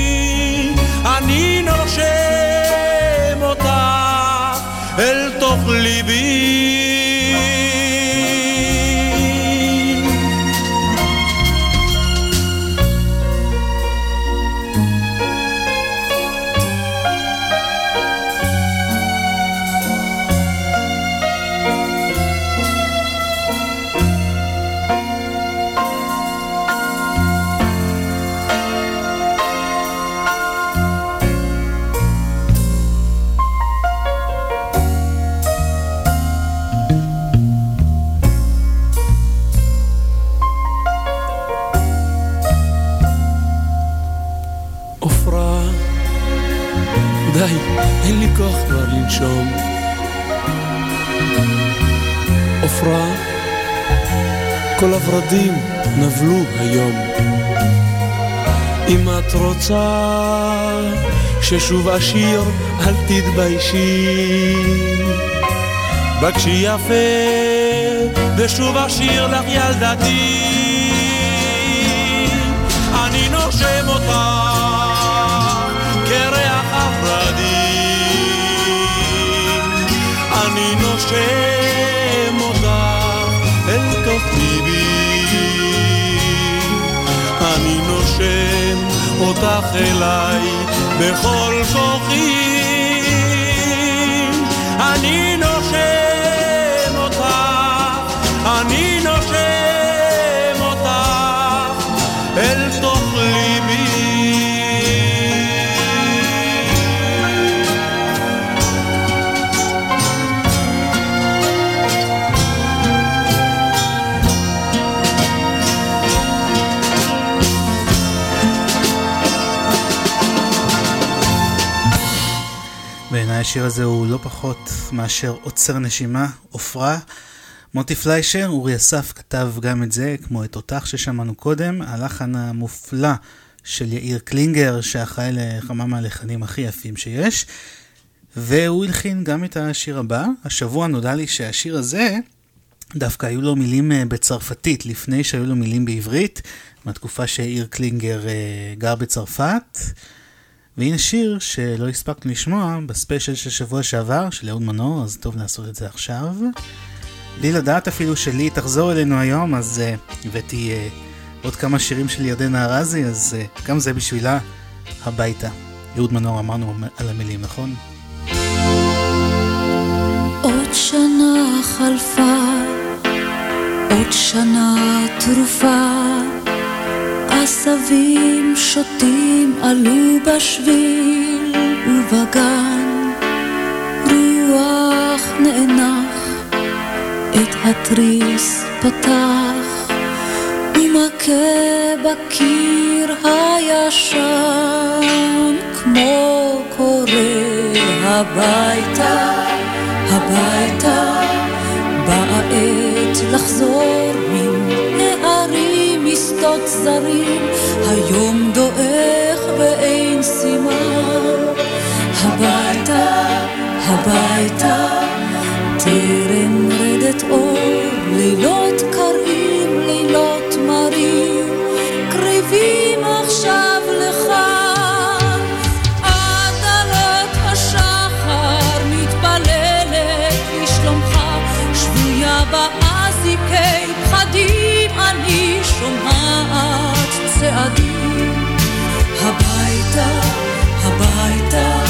כל הורדים נבלו היום. אם את רוצה ששוב אשיר, אל תתביישי. בקשי יפה, ושוב אשיר לך ילדתי. אני נושם אותה כריח הורדים. אני נושם נושם אותך אליי בכל כוחי. אני נושם השיר הזה הוא לא פחות מאשר עוצר נשימה, עופרה. מוטי פליישר, אורי אסף כתב גם את זה, כמו את אותך ששמענו קודם, הלחן המופלא של יאיר קלינגר, שאחראי לכמה מהלחנים הכי יפים שיש, והוא הלחין גם את השיר הבא. השבוע נודע לי שהשיר הזה, דווקא היו לו מילים אה, בצרפתית, לפני שהיו לו מילים בעברית, מהתקופה שיאיר קלינגר אה, גר בצרפת. והנה שיר שלא הספקנו לשמוע בספיישל של שבוע שעבר, של אהוד מנור, אז טוב לעשות את זה עכשיו. בלי לדעת אפילו שלי תחזור אלינו היום, אז uh, הבאתי uh, עוד כמה שירים של ירדנה ארזי, אז uh, גם זה בשבילה הביתה. אהוד מנור אמרנו על המילים, נכון? עוד שנה חלפה, עוד שנה תרופה, עשבים שוטים עלו בשביל ובגן, רוח נאנח, את התריס פתח, ומכה בקיר הישן, כמו קורא הביתה, הביתה, באה עת לחזור מן משדות זרים, היום דועך ואין סימן. הביתה, הביתה, טרם רדת אור, לילות קרים, לילות מרים, קריבים עכשיו לכאן. עד אני שומעת צעדים. הביתה, הביתה,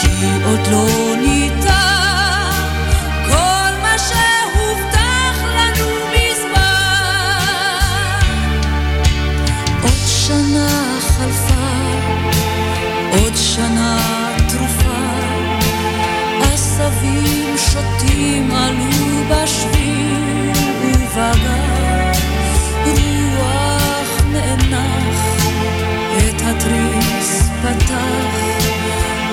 כי עוד לא ניתן כל מה שהובטח לנו מזמן. עוד שנה חלפה, עוד שנה תרופה, עשבים שוטים עלו בשביל ובגן, פתח,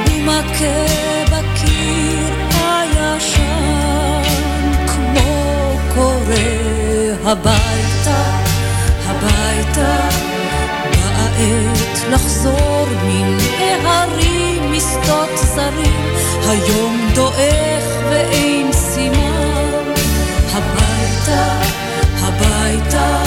ומכה בקיר הישן, כמו קורא הביתה, הביתה, באה עת לחזור מן ההרים משדות זרים, היום דועך ואין סימן. הביתה, הביתה,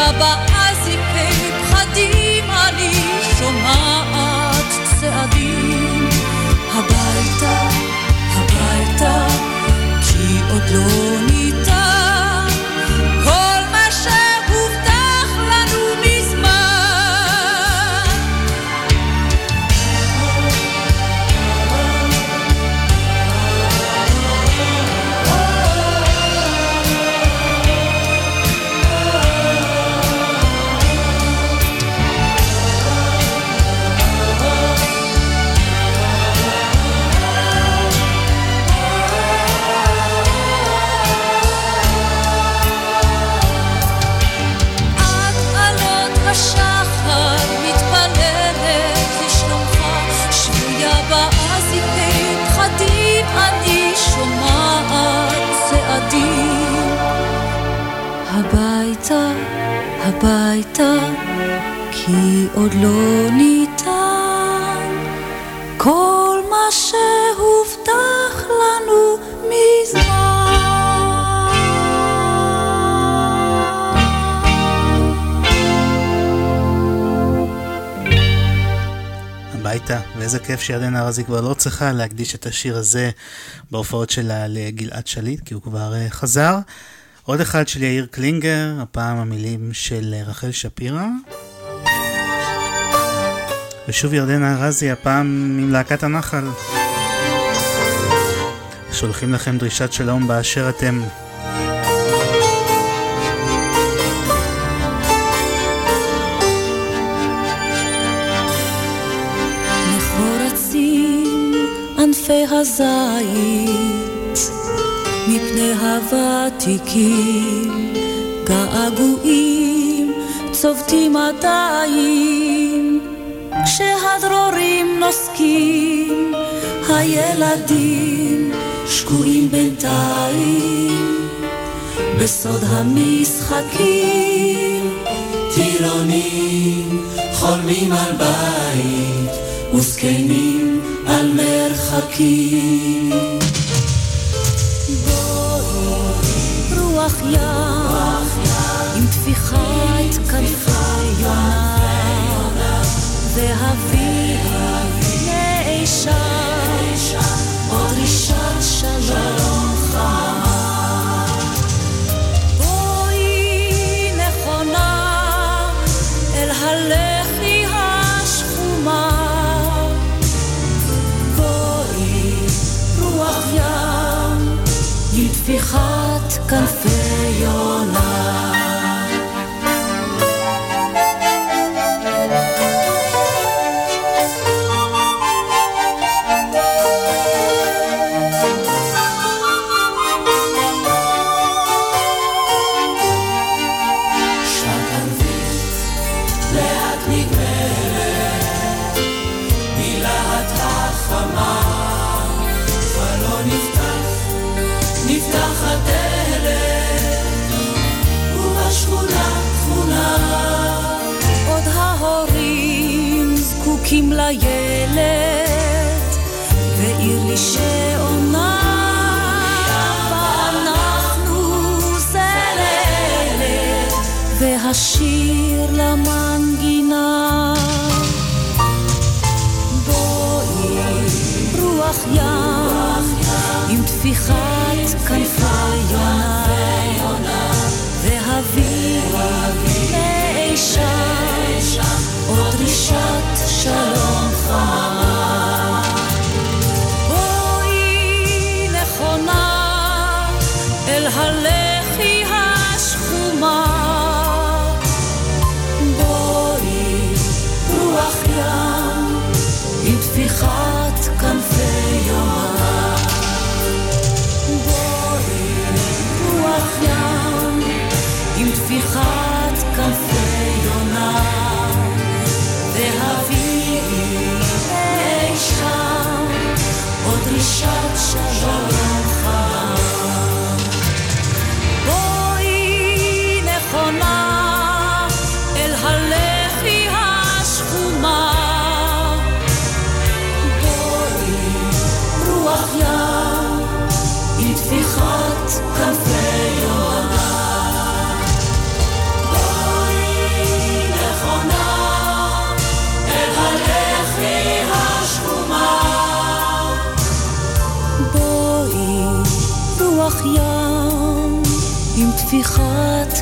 שבויה באזיקי פחדים, אני שומעת צעדים. הביתה, הביתה, כי עוד לא הביתה, כי עוד לא ניתן כל מה שהובטח לנו הביתה, ואיזה כיף שירדנה ארזי כבר לא צריכה להקדיש את השיר הזה בהופעות שלה לגלעד שליט, כי הוא כבר uh, חזר. עוד אחד של יאיר קלינגר, הפעם המילים של uh, רחל שפירא. ושוב ירדנה ארזי, הפעם עם להקת הנחל. שולחים לכם דרישת שלום באשר אתם. ענפי הזית, מפני הוותיקים, געגועים צובטים עדיין, כשהדרורים נוסקים, הילדים שקועים בינתיים, בסוד המשחקים, טירונים חולמים על בית, וזקנים על מרחקים. רוח ים עם טפיחת כנפי יונה כנפי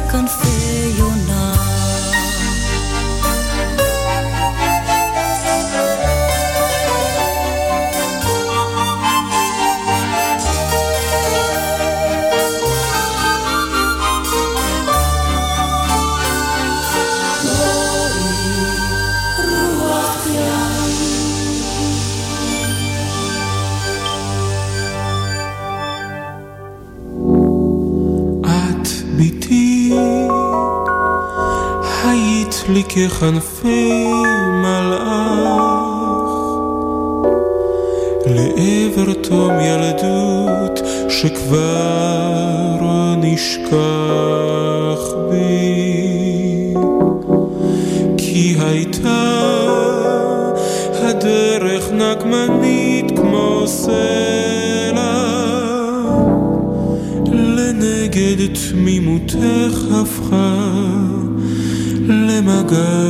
טפיחת ככנפי מלאך. לעבר תום ילדות שכבר נשכח בי. כי הייתה הדרך נקמנית כמו סלע. לנגד תמימותך הפכה 붉은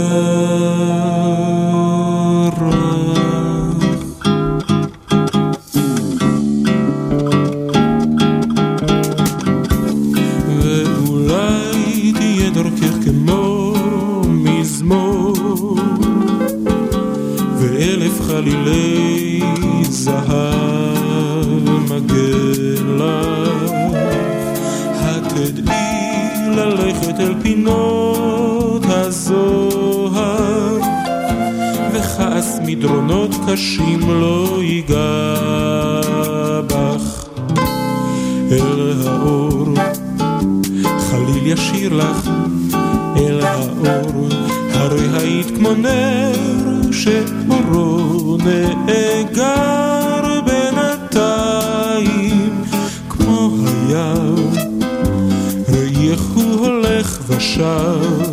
קשים לא ייגע בך. אל האור חליל ישיר לך. אל האור הרי היית כמו נר שאורו נאגר בינתיים. כמו הים ראייך הוא הולך ושב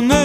היית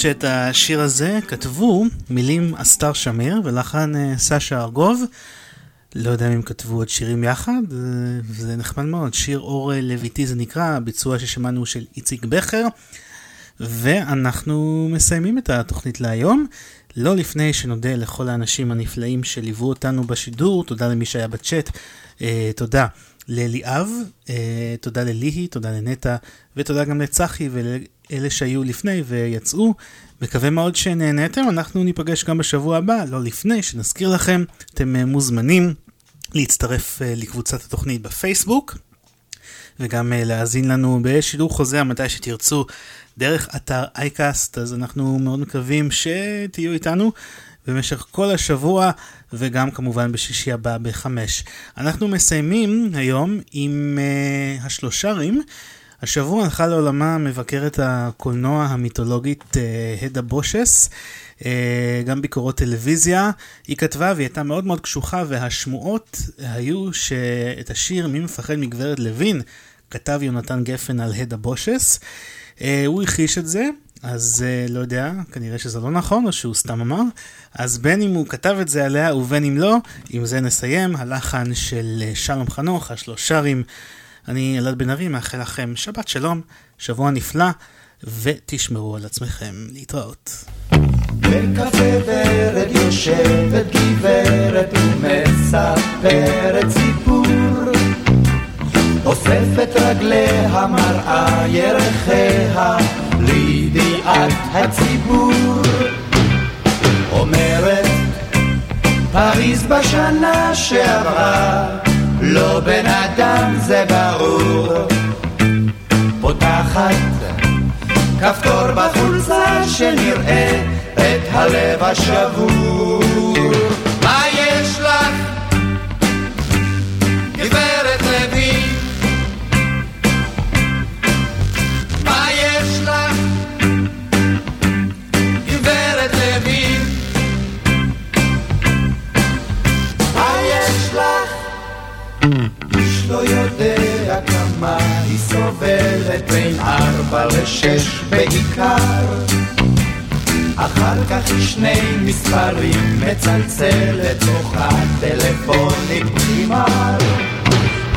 שאת השיר הזה כתבו מילים אסתר שמיר ולחן אה, סשה ארגוב. לא יודע אם כתבו עוד שירים יחד, אה, זה נחמד מאוד. שיר אור אה, לויטי זה נקרא, ביצוע ששמענו של איציק בכר. ואנחנו מסיימים את התוכנית להיום. לא לפני שנודה לכל האנשים הנפלאים שליוו אותנו בשידור, תודה למי שהיה בצ'אט, תודה לליאב, תודה לליהי, תודה לנטע, ותודה גם לצחי ולאלה שהיו לפני ויצאו. מקווה מאוד שנהנתם, אנחנו ניפגש גם בשבוע הבא, לא לפני, שנזכיר לכם, אתם אה, מוזמנים להצטרף אה, לקבוצת התוכנית בפייסבוק. וגם אה, להאזין לנו בשידור חוזר מתי שתרצו דרך אתר אייקאסט, אז אנחנו מאוד מקווים שתהיו איתנו במשך כל השבוע וגם כמובן בשישי הבא בחמש. אנחנו מסיימים היום עם uh, השלושרים. השבוע הלכה לעולמה מבקרת הקולנוע המיתולוגית uh, הדה בושס. Uh, גם ביקורות טלוויזיה. היא כתבה והיא הייתה מאוד מאוד קשוחה והשמועות היו שאת השיר מי מפחד מגברת לוין כתב יונתן גפן על הדה בושס. Uh, הוא הכחיש את זה, אז uh, לא יודע, כנראה שזה לא נכון או שהוא סתם אמר. אז בין אם הוא כתב את זה עליה ובין אם לא, עם זה נסיים. הלחן של שלום חנוך, השלושרים. אני אלעד בן ארי, מאחל לכם שבת שלום, שבוע נפלא, ותשמרו על עצמכם. להתראות. בקפה ורד יושבת גברת ומספרת סיפור אוספת רגליה מראה ירחיה לידיעת הציבור אומרת פריז בשנה שעברה לא בן אדם זה ברור. פותחת כפתור בחולצה שנראה את הלב השבור לא יודע כמה היא סובלת בין ארבע לשש בעיקר. אחר כך היא שני מספרים מצלצלת בוכה טלפונית נגמר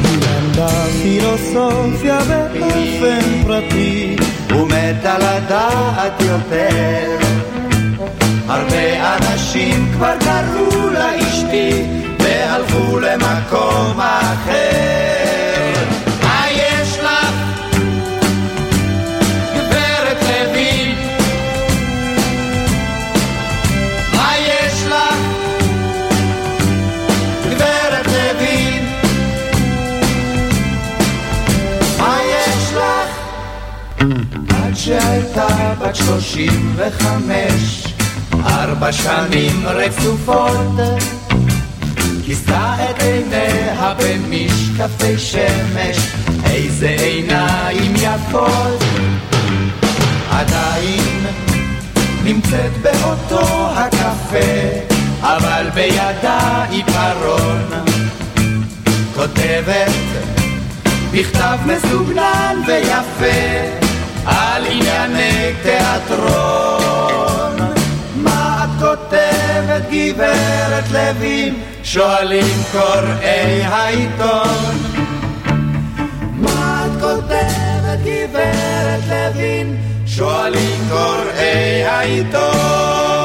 היא למדה פילוסופיה באופן פרטי. ומתה לדעת יותר. הרבה אנשים כבר קראו לה אשתי והלכו למקום אחר. מה יש לך? גברת לוי. מה יש לך? גברת לוי. מה יש לך? עד שהייתה בת שלושים וחמש ארבע שנים רצופות כיסתה את עיניה במשקפי שמש. איזה עיניים יפות. עדיין נמצאת באותו הקפה אבל בידה עיפרון כותבת בכתב מסוגנן ויפה על ענייני תיאטרון. מה את כותבת גברת לוין? שואלים קוראי העיתון מה את כותבת גברת לוין? שואלים קוראי העיתון